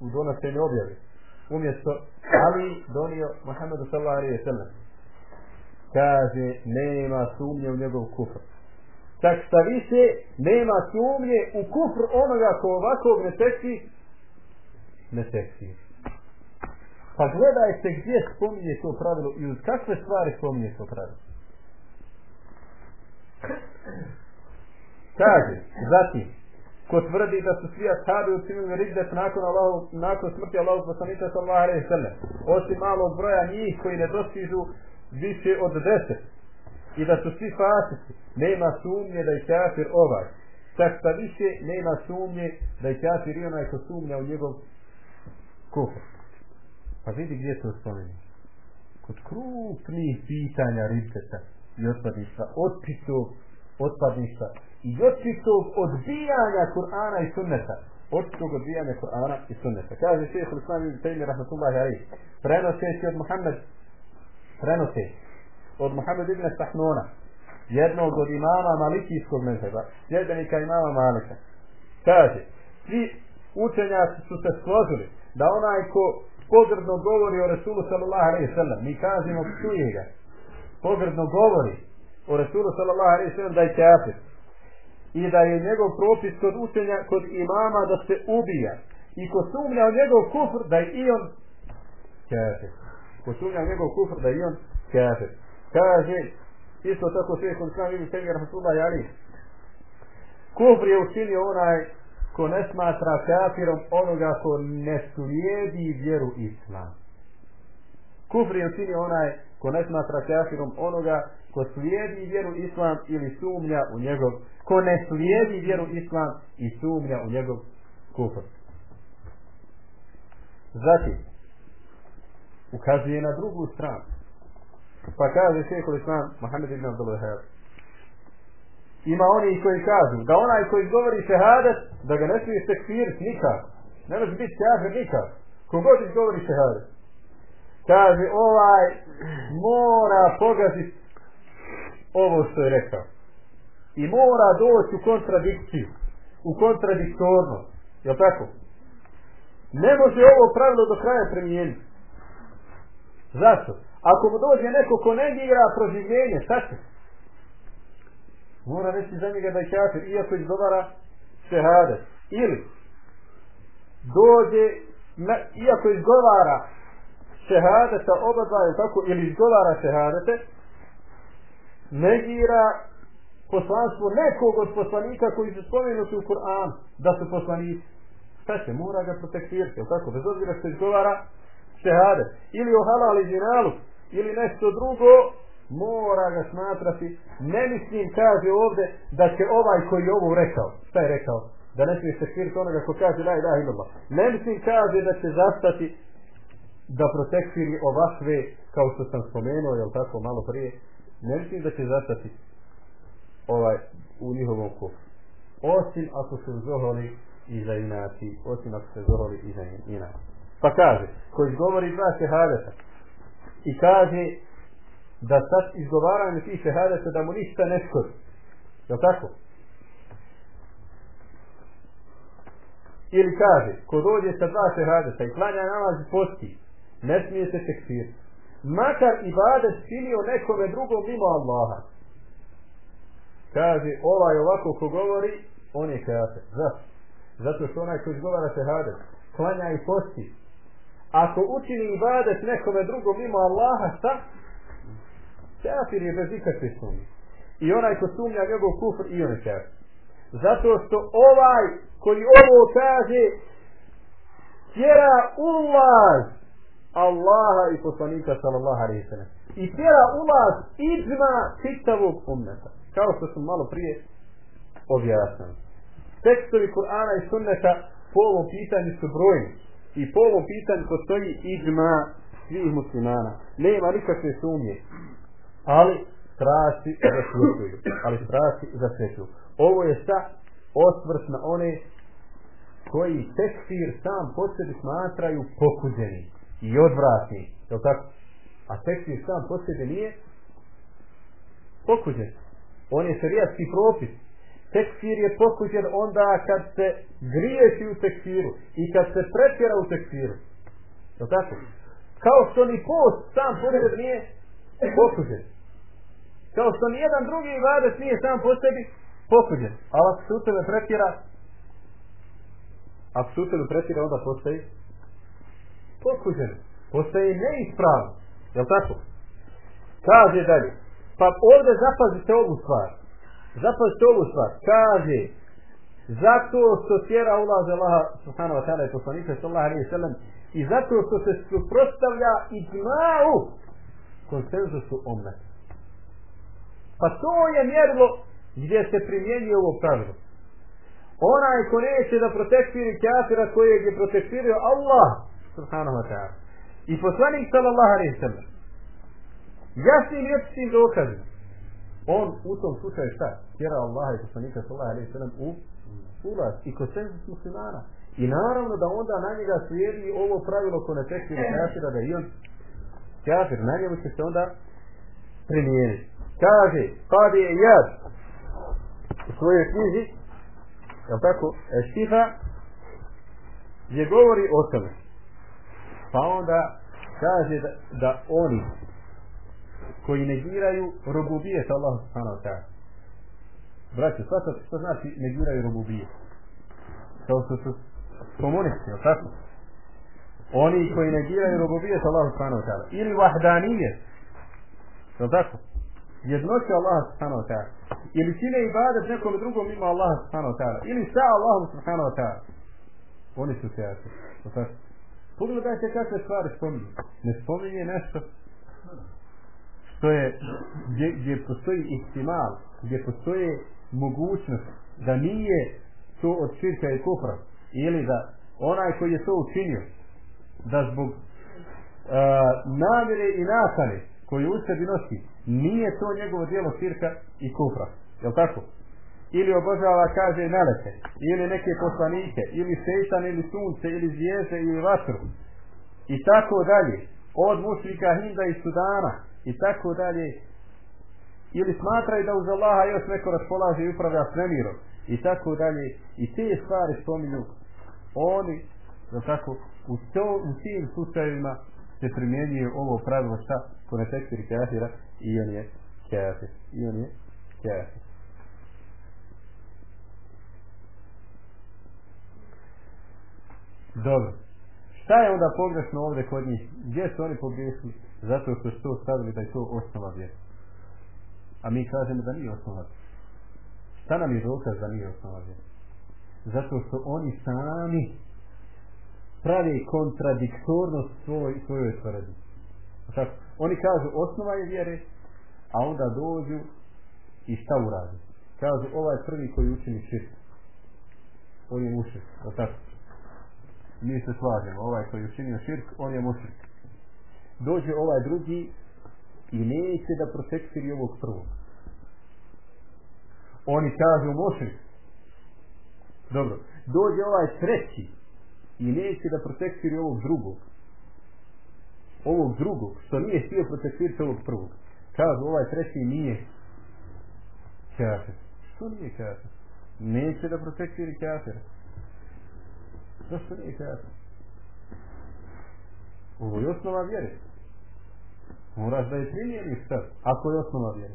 U donosenju objavi umjesto Ali donio Muhammedu sallallahu alaihi sallam. Kaže nema sumnje u njegov kufr. Čak šta više nema sumnje u kufr onoga ko ovakvog ne teksti ne teksti pa gledajte gdje spominje to pravilo i uz kakve stvari spominje to pravilo kaže zatim ko tvrdi da su svi ashabi učinili rizdet nakon Allahu, nakon smrti Allahu poslanika sallallahu alejhi sallam, osim malog broja njih koji ne dostižu više od deset i da su svi fasici nema sumnje da je kafir ovaj. Čak šta više nema sumnje da je kafir i onaj ko sumnja u njegov kufr. Pa vidi gdje to spomeni. Kod krupnih pitanja rizdeta i otpadništva otpisov otpadništva i očitog odbijanja Kur'ana i sunneta. Očitog odbijanja Kur'ana i sunneta. Kaže šeheh Islam ibn Taymi rahmatullahi alaih prenoseći od Muhammed prenoseći od Muhammed ibn Sahnona jednog od imama malikijskog mezheba sljedbenika imama Malika kaže svi učenjaci su se složili da onaj ko pogrdno govori o Resulu sallallahu alaihi sallam mi kažemo psuje ga pogrdno govori o Resulu sallallahu alaihi sallam da je kafir i da je njegov propis kod učenja kod imama da se ubija i ko sumnja u njegov kufr da je i on kafir. Ko sumnja u njegov kufr da je i on kafir. Kaže isto tako sve kod sam vidi sebi rahmatullahi ali kufr je učinio onaj ko ne smatra kafirom onoga ko ne slijedi vjeru islam. Kufr je učinio onaj ko ne smatra kafirom onoga ko slijedi vjeru islam ili sumnja u njegov ko ne slijedi vjeru islam i sumnja u njegov kufr. Zatim ukazuje na drugu stranu. Pa kaže šehol islam Mohamed ibn Abdul Wahab ima oni koji kažu da onaj koji govori šehadet da ga ne smije sekfirit nikak ne može biti kafir nikak kogod govori šehadet? Kaže ovaj mora pogaziti ovo što je rekao. I mora doći u kontradikciju u kontradiktornost je tako? Ne može ovo pravilo do kraja primijeniti. Zašto? Ako mu dođe neko ko negira proživljenje šta će? Mora reći za njega da je kafir iako izgovara šehade. Ili dođe na, iako izgovara šehadeta oba dva tako ili izgovara šehadete negira poslanstvo nekog od poslanika koji su spomenuti u Kur'an da su poslanici. Šta će? Mora ga protektirati, tako? Bez obzira što izgovara šehade. Ili o halal i zinalu, ili nešto drugo, mora ga smatrati. Ne mislim, kaže ovde, da će ovaj koji je ovo rekao. Šta je rekao? Da ne smije sekvirati onoga ko kaže la ilaha illallah. Ne mislim, kaže da će zastati da protekfiri ovakve, kao što sam spomenuo, jel tako, malo prije, ne mislim da će zastati ovaj, u njihovom kufu. Osim ako se zoholi i za inaci, osim ako se zoholi i za inaci. Pa kaže, koji govori dva šehadeta i kaže da sad izgovaranje tih šehadeta da mu ništa ne škodi. Jel tako? Ili kaže, ko dođe sa dva šehadeta i klanja namaz i posti, ne smije se tekfir. Makar ibadet činio nekome drugom mimo Allaha. Kaže, ovaj ovako ko govori, on je kafir. Zašto? Zato što onaj ko izgovara šehadet, klanja i posti, ako učini ibadet nekome drugom mimo Allaha, šta? Kafir je bez ikakve sumnje. I onaj ko sumnja njegov kufr i on je kafir. Zato što ovaj koji ovo kaže tjera ulaz Allaha i poslanika sallallahu alaihi sallam. I tjera ulaz iđma čitavog ummeta. Kao što sam malo prije objasnili. Tekstovi Kur'ana i sunneta po ovom pitanju su brojni. I po ovom pitanju postoji iđma svih muslimana. Nema nikakve sumnje. Ali strasti zasvetuju. Ali strasti zasvetuju. Ovo je sa osvrt na one koji tekfir sam po sebi smatraju pokuđenim i odvrati, Je tako? A tekfir sam po sebi nije pokuđen. On je serijatski propis. Tekstir je pokuđen onda kad se griješi u tekstiru i kad se pretjera u tekstiru. Je tako? Kao što ni post sam po sebi nije pokuđen. Kao što ni jedan drugi ibadet nije sam po sebi pokuđen. Ali ako se u tebe pretjera, ako se u tebe pretjera, onda postaje pokuđen. Postaje neispravno. Jel tako? Kaže dalje. Pa ovdje zapazite ovu stvar. Zapazite ovu stvar. Kaže, zato što tjera ulaze Allaha subhanahu wa ta'ala i poslanika sallallahu alaihi sallam i zato što se suprostavlja i dmau konsenzusu ometa. Pa to je mjerilo gdje se primjenjuje ovo pravilo. Onaj ko neće da protekfiri kafira kojeg je protekfirio Allah subhanahu wa ta'ala. I poslanik sallallahu alaihi sallam jasnim rječnim dokazima on u tom slučaju šta? Tjera Allaha i poslanika sallallahu alaihi sallam u ulaz i konsenzus muslimana. I naravno da onda na njega slijedi ovo pravilo ko ne tekfiri kafira da i on kafir, na njemu će se onda primijeniti. Kaže kad je jad u svojoj knjizi je tako? Štifa gdje govori o tome pa onda kaže da, da oni koji negiraju robubijet Allah subhanahu wa ta'ala. Braće, shvatate što znači negiraju robubijet kao što su komunisti, jel tako? Oni koji negiraju robubijet Allah subhanahu wa ta'ala. Ili vahdanijet. Jel tako? Jednoće Allah subhanahu wa ta'ala. Ili čine ibadet nekom drugom mimo Allah subhanahu wa ta'ala. Ili sa Allahom subhanahu wa ta'ala. Oni su kjasi pogledajte kakve stvari spominje ne spominje nešto što je gdje, gdje postoji istimal, gdje postoje mogućnost da nije to od širka i kufra ili da onaj koji je to učinio da zbog uh, namire i nakane koji u sebi nosi nije to njegovo dijelo širka i kufra. Je tako? Ili obožava, kaže, meleke, ili neke poslanike, ili šeitan, ili sunce, ili zvijezde, ili vatru. I tako dalje. Od mušlika Hinda i Sudana. I tako dalje. Ili smatraju da uz Allaha još neko raspolaže i upravlja svemirom. I tako dalje. I te stvari spominju oni, da tako, u, to, u tim slučajevima se primjenjuje ovo pravilo šta ko ne tekstiri kafira i on je kafir. I on je kafir. Dobro. Šta je onda pogrešno ovdje kod njih? Gdje su oni pogrešili? Zato što su to stavili da je to osnova vjera. A mi kažemo da nije osnova Šta nam je dokaz da nije osnova vjera? Zato što oni sami pravi kontradiktornost svoj, svojoj tvrdi. Tako, oni kažu osnova je vjere, a onda dođu i šta uradi? Kažu ovaj prvi koji učini širk. On je mušik. Tako. Mi se slažemo. Ovaj koji je učinio širk, on je mušrik. Dođe ovaj drugi i neće da protekstiri ovog prvog. Oni kažu mušrik. Dobro. Dođe ovaj treći i neće da protekstiri ovog drugog. Ovog drugog, što nije htio protektirati ovog prvog. Kažu ovaj treći nije kafir. Što nije kafir? Neće da protektiri kafir. Zašto nije kafir? Ovo je osnova vjere. Moraš da je primjeriš sad, ako je osnova vjere.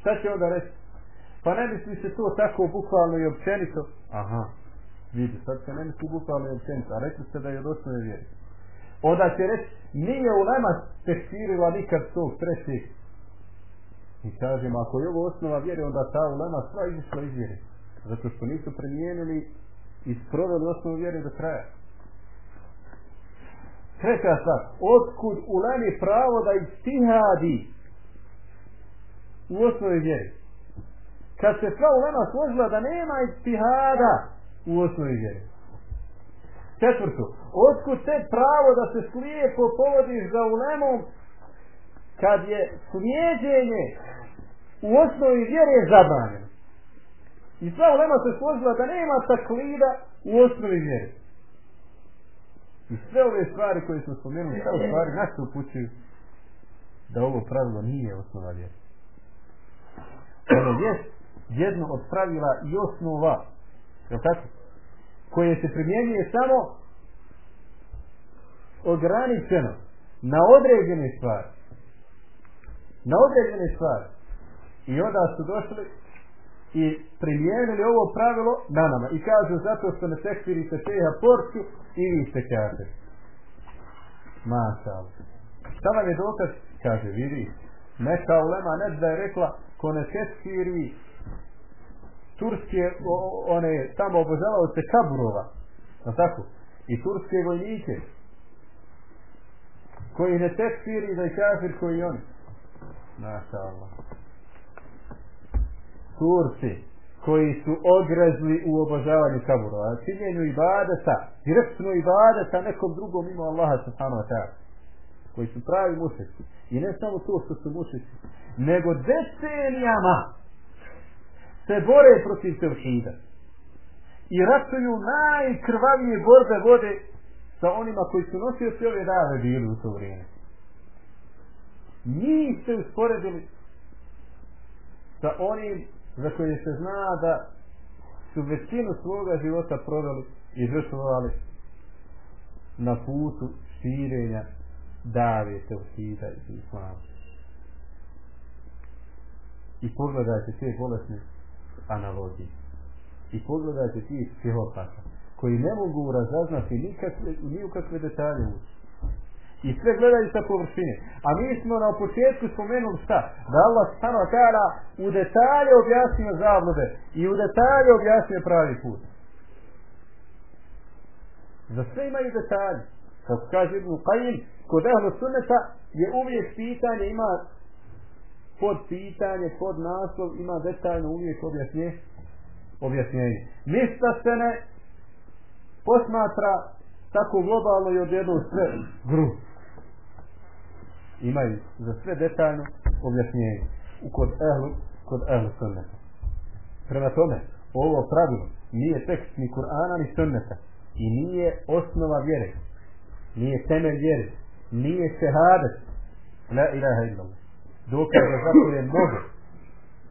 Šta će onda reći? Pa ne misli se to tako bukvalno i općenito. Aha, vidi, sad se ne misli bukvalno i općenito, a rekli ste da je od osnove vjere. Onda će reći, nije u nama tekstirila nikad tog trećeg. I kažem, ako je ovo osnova vjere, onda ta ulema sva izišla iz vjere. Zato što nisu primijenili i sproveli osnovu vjere do kraja. Treća stvar, otkud ulemi pravo da istihadi u osnovi vjeri? Kad se sva ulema složila da nema istihada u osnovi vjeri. Četvrto, otkud te pravo da se slijepo povodiš za ulemom kad je slijedjenje u osnovi vjere zabranjeno. I sva ulema se složila da nema taklida u osnovi vjeri. I sve ove stvari koje smo spomenuli, sve ove stvari nas upućuju da ovo pravilo nije osnova vjeri. Ono je jedno od pravila i osnova, je tako? Koje se primjenjuje samo ograničeno na određene stvari. Na određene stvari. I onda su došli i primijenili ovo pravilo na nama. I kažu zato što ne tekfirite šeha porcu i vi ste kaže. Mašal. Šta vam je dokaz? Kaže, vidi. Neka ulema ne da je rekla ko ne tekfiri turske o, one tamo obožavao se kaburova. No tako? I turske vojnike koji ne tekfiri da je kafir koji oni. Mašal. Turci koji su ogrezli u obožavanju kaburova, činjenju ibadeta, direktno ibadeta nekom drugom ima Allaha subhanahu wa ta'ala, koji su pravi mušici. I ne samo to što su mušici, nego decenijama se bore protiv tevhida. I ratuju najkrvavije borbe vode sa onima koji su nosioci ove dave bili u to vrijeme. Njih se usporedili sa onim za koje se zna da su većinu svoga života proveli i žrtvovali na putu širenja dave tevhida i islama. I pogledajte te bolesne analogije. I pogledajte ti psihopata koji ne mogu razaznati nikakve, ni u kakve detalje ući i sve gledaju sa površine. A mi smo na početku spomenuli šta? Da Allah stano tada u detalje objasnio zablude i u detalje objasnio pravi put. Za sve imaju detalje. Kako kaže Ibn Qajim, kod ehlu sunneta je uvijek pitanje, ima pod pitanje, pod naslov, ima detaljno uvijek objašnje, objašnjenje. Ništa se ne posmatra tako globalno i odjedno sve grup imaju za sve detaljno objašnjenje u kod ehlu kod ehlu sunneta. Prema tome ovo pravilo nije tekst ni Kur'ana ni sunneta i nije osnova vjere nije temelj vjere nije šehadet. La ilaha illallah. Dokaza za to je mnogo.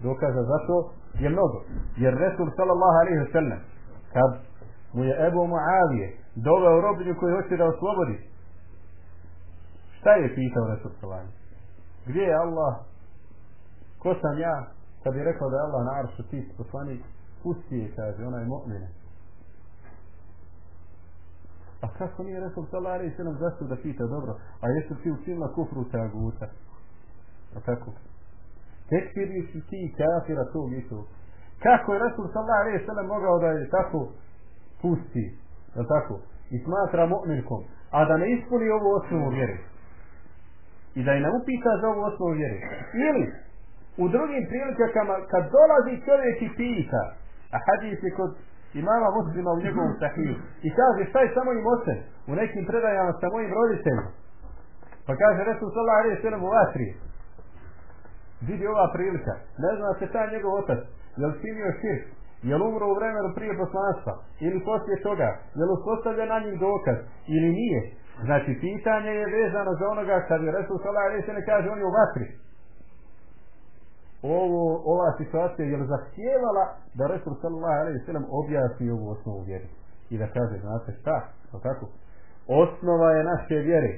Dokaza za to je mnogo. Jer Resul sallallahu alaihi wa sallam kad mu je Ebu Muavije doveo robinju koju hoće da oslobodi Šta je pitao Resul Salani? Gdje je Allah? Ko sam ja? Kad je rekao da je Allah na aršu ti poslanik, pusti je, kaže, onaj mu'mine. A kako nije Resul Salani i se nam zašto da pita, dobro, a jesu ti učinila kufru taguta? A kako? tekfiri su ti kafira tog i tog. Kako je Resul sallallahu alaihi nam mogao da je tako pusti, je tako, i smatra mu'minkom, a da ne ispuni ovu osnovu vjere. I da je naupita za ovu osnovu vjere. Ili, u drugim prilikama, kad dolazi čovjek i pita, a hadis je kod imama muslima u njegovom sahiju, i kaže šta je sa mojim ocem, u nekim predajama sa mojim roditeljima, pa kaže Resul sallallahu alaihi sallam u vatri, vidi ova prilika, ne zna se šta njegov otac, je li činio širk, je li umro u vremenu prije poslanstva, ili poslije toga, je li uspostavlja na njim dokaz, ili nije. Znači, pitanje je vezano za onoga kad je Resul Salah reče ne kaže on je u vatri. Ovo, ova situacija je li zahtijevala da Resul Salah reče objasni ovu osnovu vjeri. I da kaže, znate šta, to tako? Osnova je naše vjere.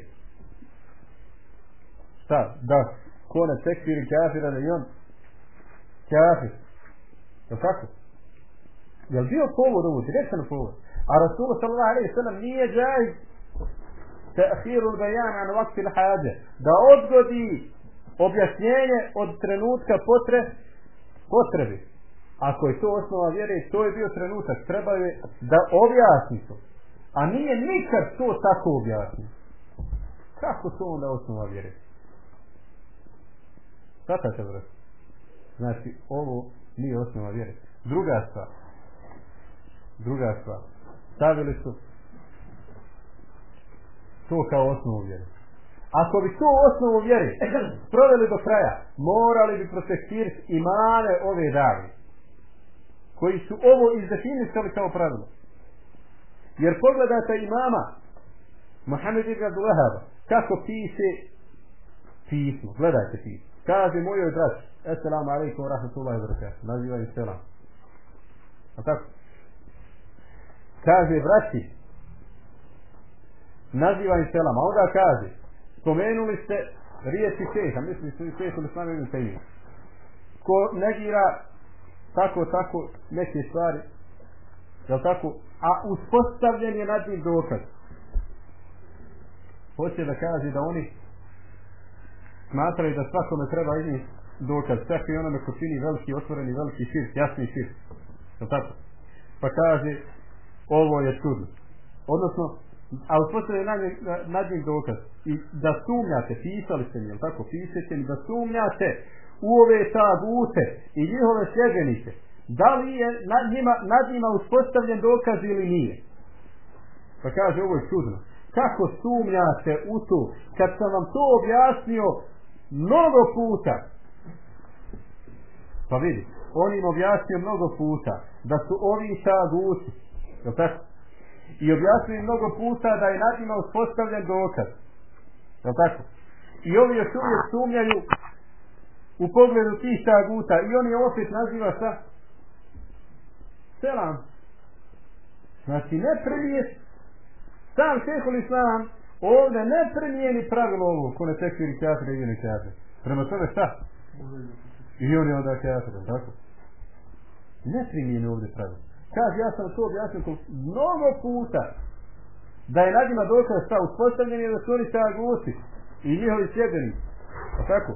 Šta? Da ko ne tekfiri kafira da je on kafir. Je tako? Je li bio povod ovo? Direktan povod. A Rasulullah sallallahu alaihi sallam nije džaj تأخير البيان عن وقت الحاجة l-hađe. Da odgodi objašnjenje od trenutka potre, potrebe Ako je to osnova vjere, to je bio trenutak. Treba je da objasni to. A nije nikad to tako objasni. Kako to onda osnova vjere? Sada se vrati. Znači, ovo nije osnova vjere. Druga stvar. Druga stvar. Stavili su to kao osnovu vjere. Ako bi to osnovu vjere proveli do kraja, morali bi protektirati imane ove dave koji su ovo izdefinisali kao pravilo. Jer pogledajte imama Mohamed ibn Abdullahaba kako piše pismo. Gledajte pismo. Kaže mojoj braći, Assalamu alaikum rahmatullahi wabarakatuh. Nazivaju selam. A tako? Kaže braći, naziva selam. A onda kaže, spomenuli ste riječi šeha, misli su šeha ili sami ibn Taymi. Ko negira tako, tako neke stvari, jel tako? A uspostavljen je nad njim dokaz. Hoće da kaže da oni smatraju da svakome treba izni dokaz, čak i onome ko čini veliki, otvoreni, veliki šir, jasni šir. Jel tako? Pa kaže, ovo je čudno. Odnosno, a uspostavljaju nad, nad njim dokaz. I da sumnjate, pisali ste mi, jel tako? Pišete mi da sumnjate u ove tabute i njihove sljedenike. Da li je nad njima, nad njima uspostavljen dokaz ili nije? Pa kaže, ovo je čudno. Kako sumnjate u to? Kad sam vam to objasnio mnogo puta. Pa vidi, on im objasnio mnogo puta da su ovi taguti. jel tako? I objasnio mnogo puta da je nad njima uspostavljen dokaz. Je tako? I ovi još uvijek sumnjaju u pogledu tih taguta. I on je opet naziva sa selam. Znači ne primije sam šehol islam ovdje ne primijeni pravilo ovo ko ne tekviri kafir i ne kafir. Prema tome šta? I on je onda kafir, tako? Ne primijeni ovdje pravilo. Kaže, ja sam to objasnio mnogo puta da je nad njima dokaz šta uspostavljen je da su oni taguti i njihovi sjedeni. Pa tako?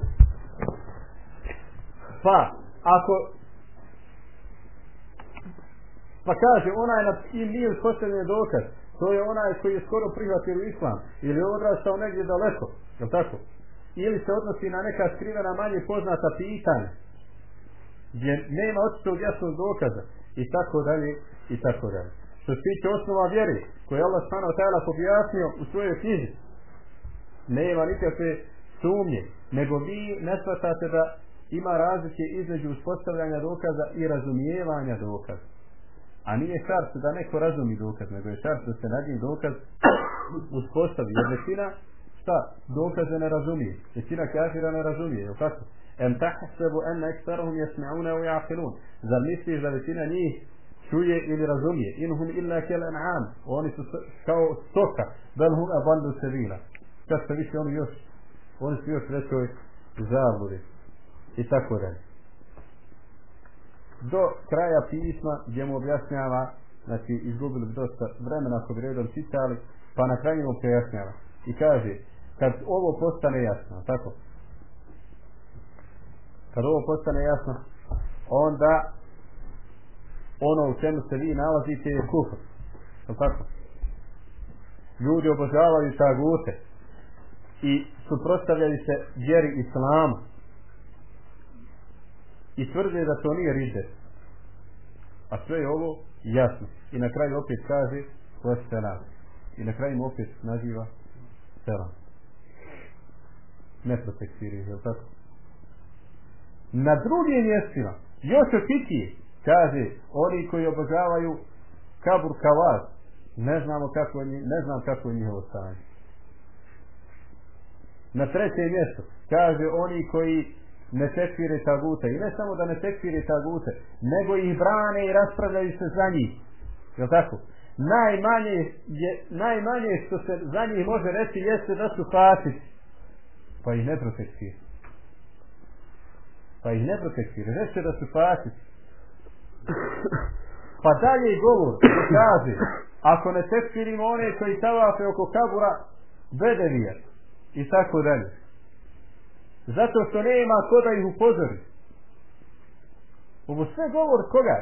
Pa, ako pa kaže, onaj na im nije uspostavljen dokaz, to je onaj koji je skoro prihvatio u islam ili odrastao negdje daleko, je tako? Ili se odnosi na neka skrivena manje poznata pitanja gdje nema očitog jasnog dokaza i tako dalje i tako dalje. Što se tiče osnova vjere koje Allah stano tajala objasnio u svojoj knjizi nema nikakve sumnje nego vi ne shvatate da ima razlike između uspostavljanja dokaza i razumijevanja dokaza. A nije šart da neko razumi dokaz, nego je šart da se nad njim dokaz uspostavi. Jer većina, šta? Dokaze ne razumije. Većina kafira ne razumije, je tako? Em tahsebu en ekstarohum jesme'una u jaqilun. Zar misliš da većina njih čuje ili razumije? Inhum illa kel an'am. Oni su kao stoka. Bel hum abandu sebila. Kad se više oni još, oni su još većoj zabudi. I tako dalje do kraja pisma gdje mu objašnjava znači izgubili bi dosta vremena ako bi redom čitali pa na kraju mu pojašnjava. i kaže kad ovo postane jasno tako kad ovo postane jasno onda ono u čemu se vi nalazite je kufr. Je tako? Ljudi obožavaju tagute i suprostavljaju se vjeri islamu. I tvrde da to nije ride a sve je ovo jasno. I na kraju opet kaže selam i na kraju opet naziva selam. Ne protektiruje je tako? Na drugim mjestima još opitije kaže oni koji obožavaju kabur kavaz ne znamo kako je, ne znam kako je njihovo stanje. Na trećem mjestu kaže oni koji ne tekfire tagute i ne samo da ne tekfire tagute nego ih brane i raspravljaju se za njih. Je tako? Najmanje je najmanje što se za njih može reći jeste da su fasici. Pa ih ne protekfire pa ih ne protektira. reći da su fasici pa dalje govor kaže ako ne tekfirimo one koji tavafe oko kabura bedevija i tako dalje. Zato što nema ko da ih upozori. Ovo sve govor koga?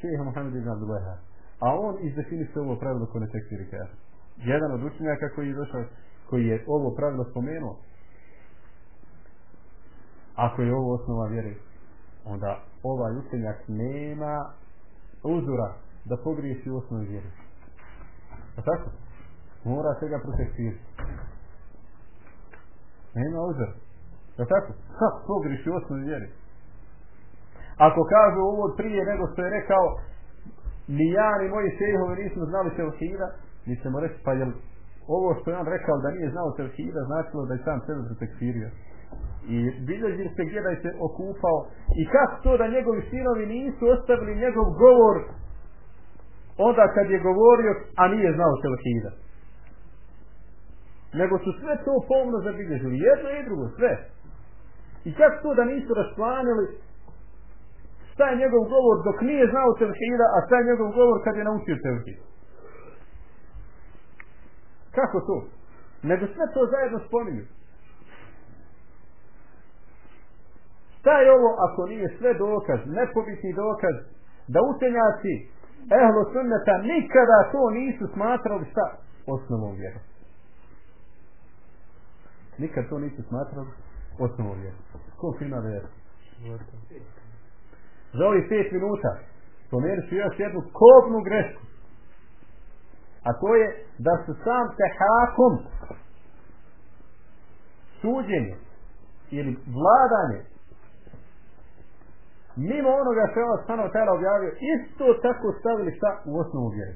Šeha Muhammed ibn Abdullaha a on izdefinise ovo pravilo ko ne tekfiri kaže jedan od učenjaka koji je došao koji je ovo pravilo spomenuo ako je ovo osnova vjere onda ovaj učenjak nema uzora da pogriješi u osnovi vjere. A tako? Mora se ga protektirati. Nema uzora. A tako? Kako pogriješi u osnovi vjere? Ako kažu ovo prije nego što je rekao ni ja ni moji šehovi nismo znali Tevhida, mi ćemo reći pa jel ovo što je on rekao da nije znao Tevhida značilo da je sam sebe protektirio i bilježi se gdje da je se okupao. I kako to da njegovi sinovi nisu ostavili njegov govor onda kad je govorio a nije znao telehida nego su sve to pomno zabilježili jedno i drugo sve. I kako to da nisu rasplanili šta je njegov govor dok nije znao telehida a šta je njegov govor kad je naučio telehida kako to? Nego sve to zajedno spominju. Šta je ovo ako nije sve dokaz, nepobitni dokaz, da učenjaci ehlo sunneta nikada to nisu smatrali šta? Osnovom vjerom. Nikad to nisu smatrali osnovom vjerom. Koliko ima vjera? Za ovih pet minuta spomenut ću još jednu kobnu grešku. A to je da su sam tehakom suđenje ili vladanje mimo onoga što je Allah stano tada objavio, isto tako stavili šta u osnovu vjere.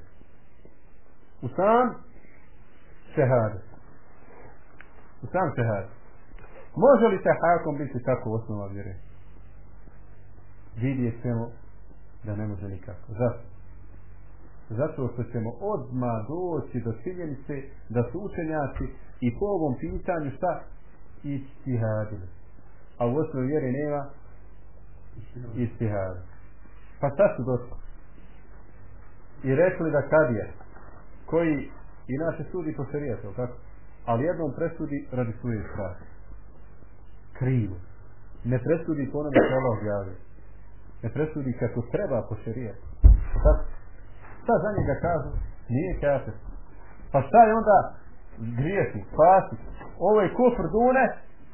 U sam šehade. U sam šehade. Može li hakom biti tako u osnovu vjere? Vidje ćemo da ne može nikako. Zašto? Zato što ćemo odma doći do činjenice da su učenjaci i po ovom pitanju šta? Istihadili. A u osnovu vjere nema istihara. Pa šta su došli? I rekli da kadija, koji inače sudi po šarijetu, kako? Ali jednom presudi radi svoje strane. Krivo. Ne presudi po onome što Allah objavio. Ne presudi kako treba po šarijetu. Šta, šta za njega kažu? Nije kafir. Pa šta je onda griješni, fasik? Ovo je kufr dune,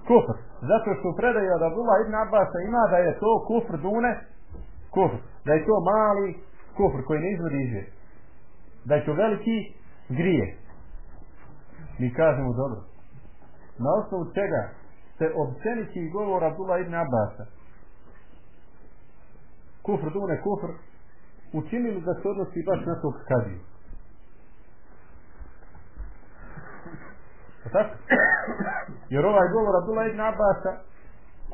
kufr. Zato što predaju od Abdullah ibn Abbas ima da je to kufr dune, kufr. Da je to mali kufr koji ne izvodi izvje. Da je to veliki grije. Mi kažemo dobro. Na osnovu čega se obceniti govor Abdullah ibn Abbasa kufr dune, kufr učinili da se odnosi baš na tog kadiju. Tako? Jer ovaj govor Abdullah ibn Abbasa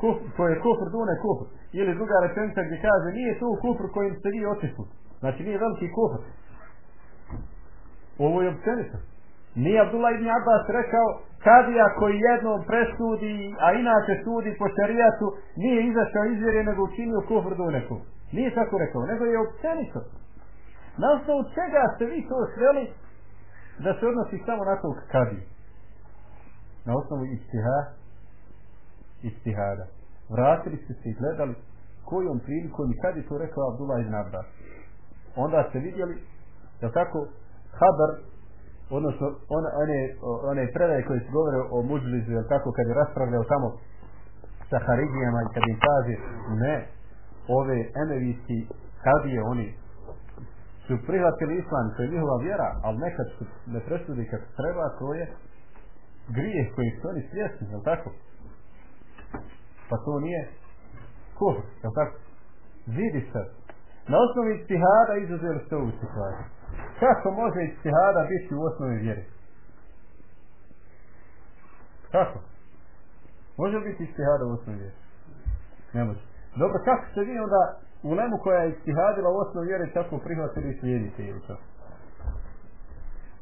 kuf, koji je kufr dune kufr. Ili druga rečenica gdje kaže nije to kufr kojim se vi očisnu znači nije veliki kufr. Ovo je općenito. Nije Abdullah ibn Abbas rekao kadija koji jednom presudi a inače sudi po šarijatu nije izašao izvjere nego učinio kufr dune kufr. Nije tako rekao nego je općenito. Na osnovu čega ste vi to sveli da se odnosi samo na tog kadiju na osnovu istiha, istihada. vratili ste se i gledali kojom prilikom i kad je to rekao Abdullah ibn Abbas onda ste vidjeli da tako Habar odnosno one, one, one predaje koje se govore o muđlizu jel tako kad je raspravljao tamo sa Haridijama i kad im kaže ne ove emevijski kadije oni su prihvatili islam to je njihova vjera ali nekad su ne presudi kako treba to je grijeh koji su oni svjesni je tako? Pa to nije kufr je tako? Vidi se na osnovi istihada izuzeli ste ovu situaciju. Kako može istihada biti u osnovi vjeri kako? Može biti istihada u osnovi vjeri ne može. Dobro kako ste vi onda u lemu koja je istihadila u osnovi vjeri tako prihvatili i slijedite ili to?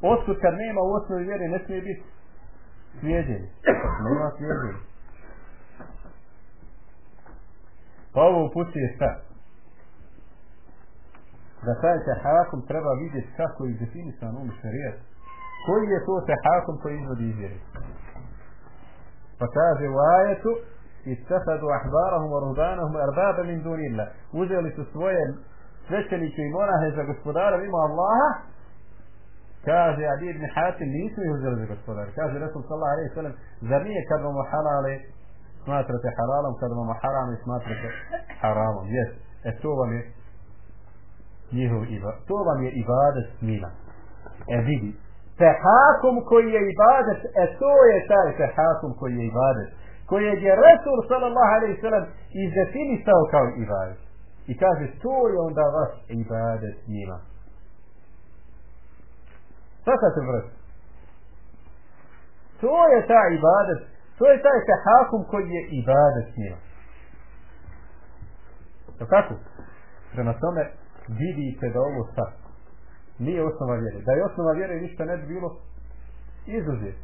Otkud kad nema u osnovi vjeri ne smije biti slijedjenje nema slijedjenje pa ovo upućuje šta da taj tehakum treba vidjeti kako je definisan um šarijat. Koji je to tehakum koji izvodi izvjeri? Pa kaže u ajetu ittahadu ahbarahum wa rubanahum arbaba min dunillah. Uzeli su svoje svećenike i monahe za gospodara mimo Allaha kaže Ali ibn Hatim nisu ih uzeli za gospodar. Kaže Rasul sallallahu alaihi sallam zar nije kad vam halale smatrate halalom, kad vam haram smatrate haramom. Jes, e to vam je njihov ibadet. To vam je ibadet smina. E vidi, tehakum koji je ibadet, e to je taj tehakum koji je ibadet. Koji je Resul sallallahu alaihi sallam izdefinisao kao ibadet. I kaže, to je onda vaš ibadet njima. Sada se. To je ta ibadet, to je taj tehakum koji je ibadet njima. To tako? Prema tome, vidite da ovo sad nije osnova vjere. Da je osnova vjere ništa ne bi bilo izuzet.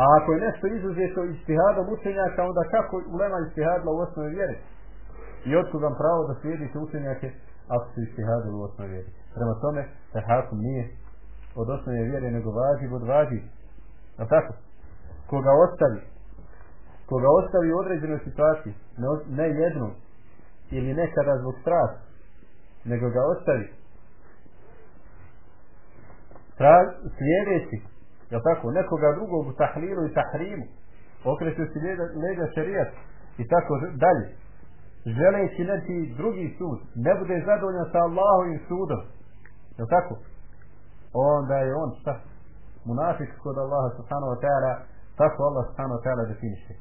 A ako je nešto izuzeto istihadom učenjaka, onda kako ulema istihadila u osnovi vjere? I otkud vam pravo da slijedite učenjake ako su istihadili u osnovi vjere? Prema tome, da nije od osnovne vjere, nego važi od važi. A tako? Koga ostavi, koga ostavi u određenoj situaciji, ne, ne jednu, ili nekada zbog strah, nego ga ostavi. Tra, slijedeći je tako, nekoga drugog u tahlilu i tahrimu okreće se lega šarijat i tako dalje. Želeći neki drugi sud ne bude zadovoljan sa Allahovim sudom. Je tako? Onda je on šta? Munafik kod Allaha subhanahu wa ta'ala. Tako Allah subhanahu wa ta'ala definiše.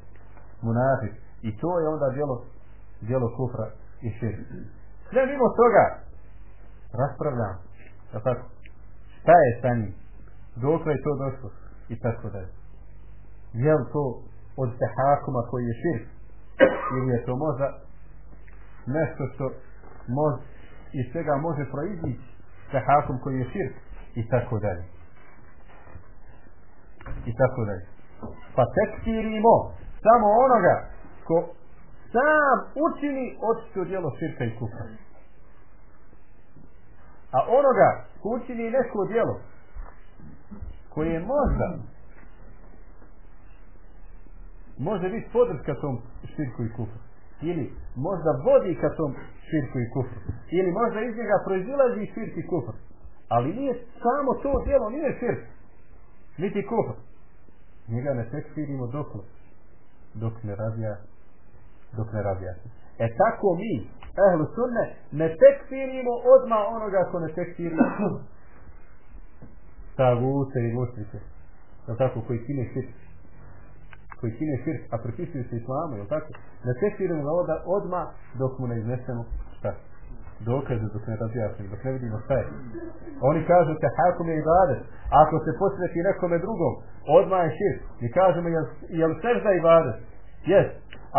Munafik i to je onda djelo djelo kufra i širka. Sve mimo toga raspravljam da tako? Šta je sa njim? Dok je to došlo? I tako da je je li to od tehakuma koji je širk? Ili je to možda nešto što može, iz čega može proizići tehakum koji je širk? I tako dalje i tako dalje pa tekfirimo samo onoga ko sam učini očito djelo širka i kufra. A onoga ko učini neko djelo koje je možda može biti podrška tom širku i kufru ili možda vodi ka tom širku i kufru ili možda iz njega proizilazi širk i kufr ali nije samo to djelo nije širk niti kufr njega ne tekfirimo dok dok ne razja dok ne razjasni. E tako mi, ehlu sunne, ne tekfirimo odma onoga ko ne tekfirimo tagute i muslike. Je tako, koji čine širk. Koji čine širk, a pripisuju se islamu, je tako? Ne tekfirimo ga odma dok mu ne iznesemo šta? Dokaze dok ne razjasnimo, dok ne vidimo šta je. Oni kažu te hakum je ibadet. Ako se posveti nekome drugom, odmah je šir. Mi kažemo, jel, jel sežda ibadet? Jes,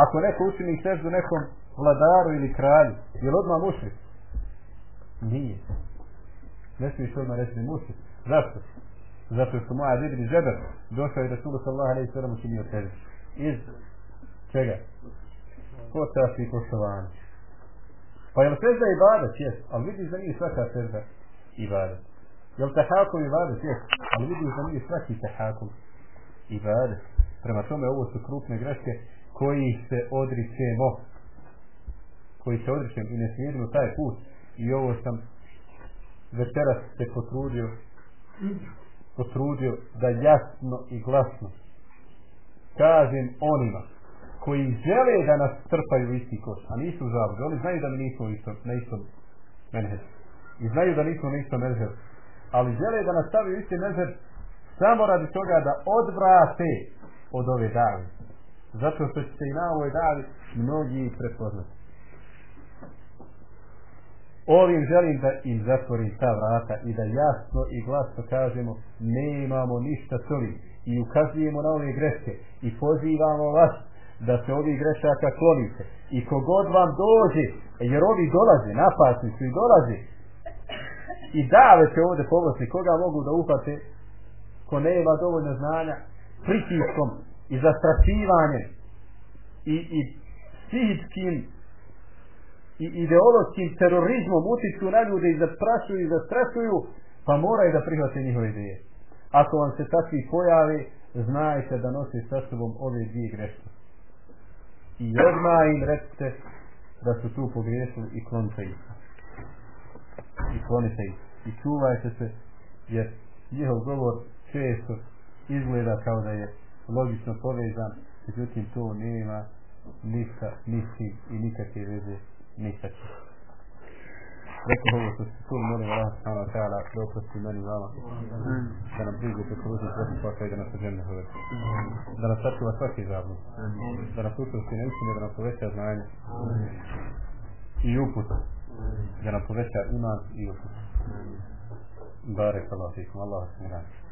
ako neko učini seždu nekom vladaru ili kralju, je odmah mušlik? Nije. Ne smiješ odmah reći da mušrik. Zašto? Zato što moja vidri žeber došao i Rasulullah sallallahu alaihi sallam učinio seždu. Iz čega? Ko i poštovanje. Pa jel sežda i badet, Jes. Ali vidiš da nije svaka sežda ibadet. Jel li tahakum badet, Jes. Ali vidiš da nije svaki tahakum badet. Prema tome ovo su krupne greške koji se odričemo koji se odričemo i ne slijedimo taj put i ovo sam večeras se potrudio potrudio da jasno i glasno kažem onima koji žele da nas trpaju u isti koš, a nisu zavode, oni znaju da mi nismo isto, na istom menheru. I znaju da nismo na istom menheru. Ali žele da nas staviju isti menheđu samo radi toga da odvrate od ove davi. Zato što će se i na ovoj davi mnogi prepoznati. Ovim želim da im zatvorim ta vrata i da jasno i glasno kažemo ne imamo ništa s ovim i ukazujemo na ove greške i pozivamo vas da se ovih grešaka klonite. I kogod vam dođe jer ovi dolaze, napasni su i dolaze. I dave se ovde povlasti koga mogu da uhvate, ko nema dovoljno znanja pritiskom i zastrašivanjem i, i psihičkim i ideološkim terorizmom utiču na ljude i zastrašuju i zastrašuju pa moraju da prihvate njihove ideje. Ako vam se takvi pojave znajte da nosi sa sobom ove dvije greške i odmah im recite da su tu pogriješili i klonite ih. I klonite ih. I čuvajte se jer njihov govor često izgleda kao da je logično povezan međutim to nema ništa, ništa i nikakve veze nikakve. Rekao ovo što se tu molim Allah subhanahu wa ta'ala da oprosti meni vama. Da nam priđe te kruži svaki svaka i da nas uđemne hove. Da nas sačuva svaki zabud. Da nas utrosti na istine, da nam poveća znanje. I uput. Da nam poveća iman i uput. Barek Allah fikum. Allah subhanahu wa ta'ala.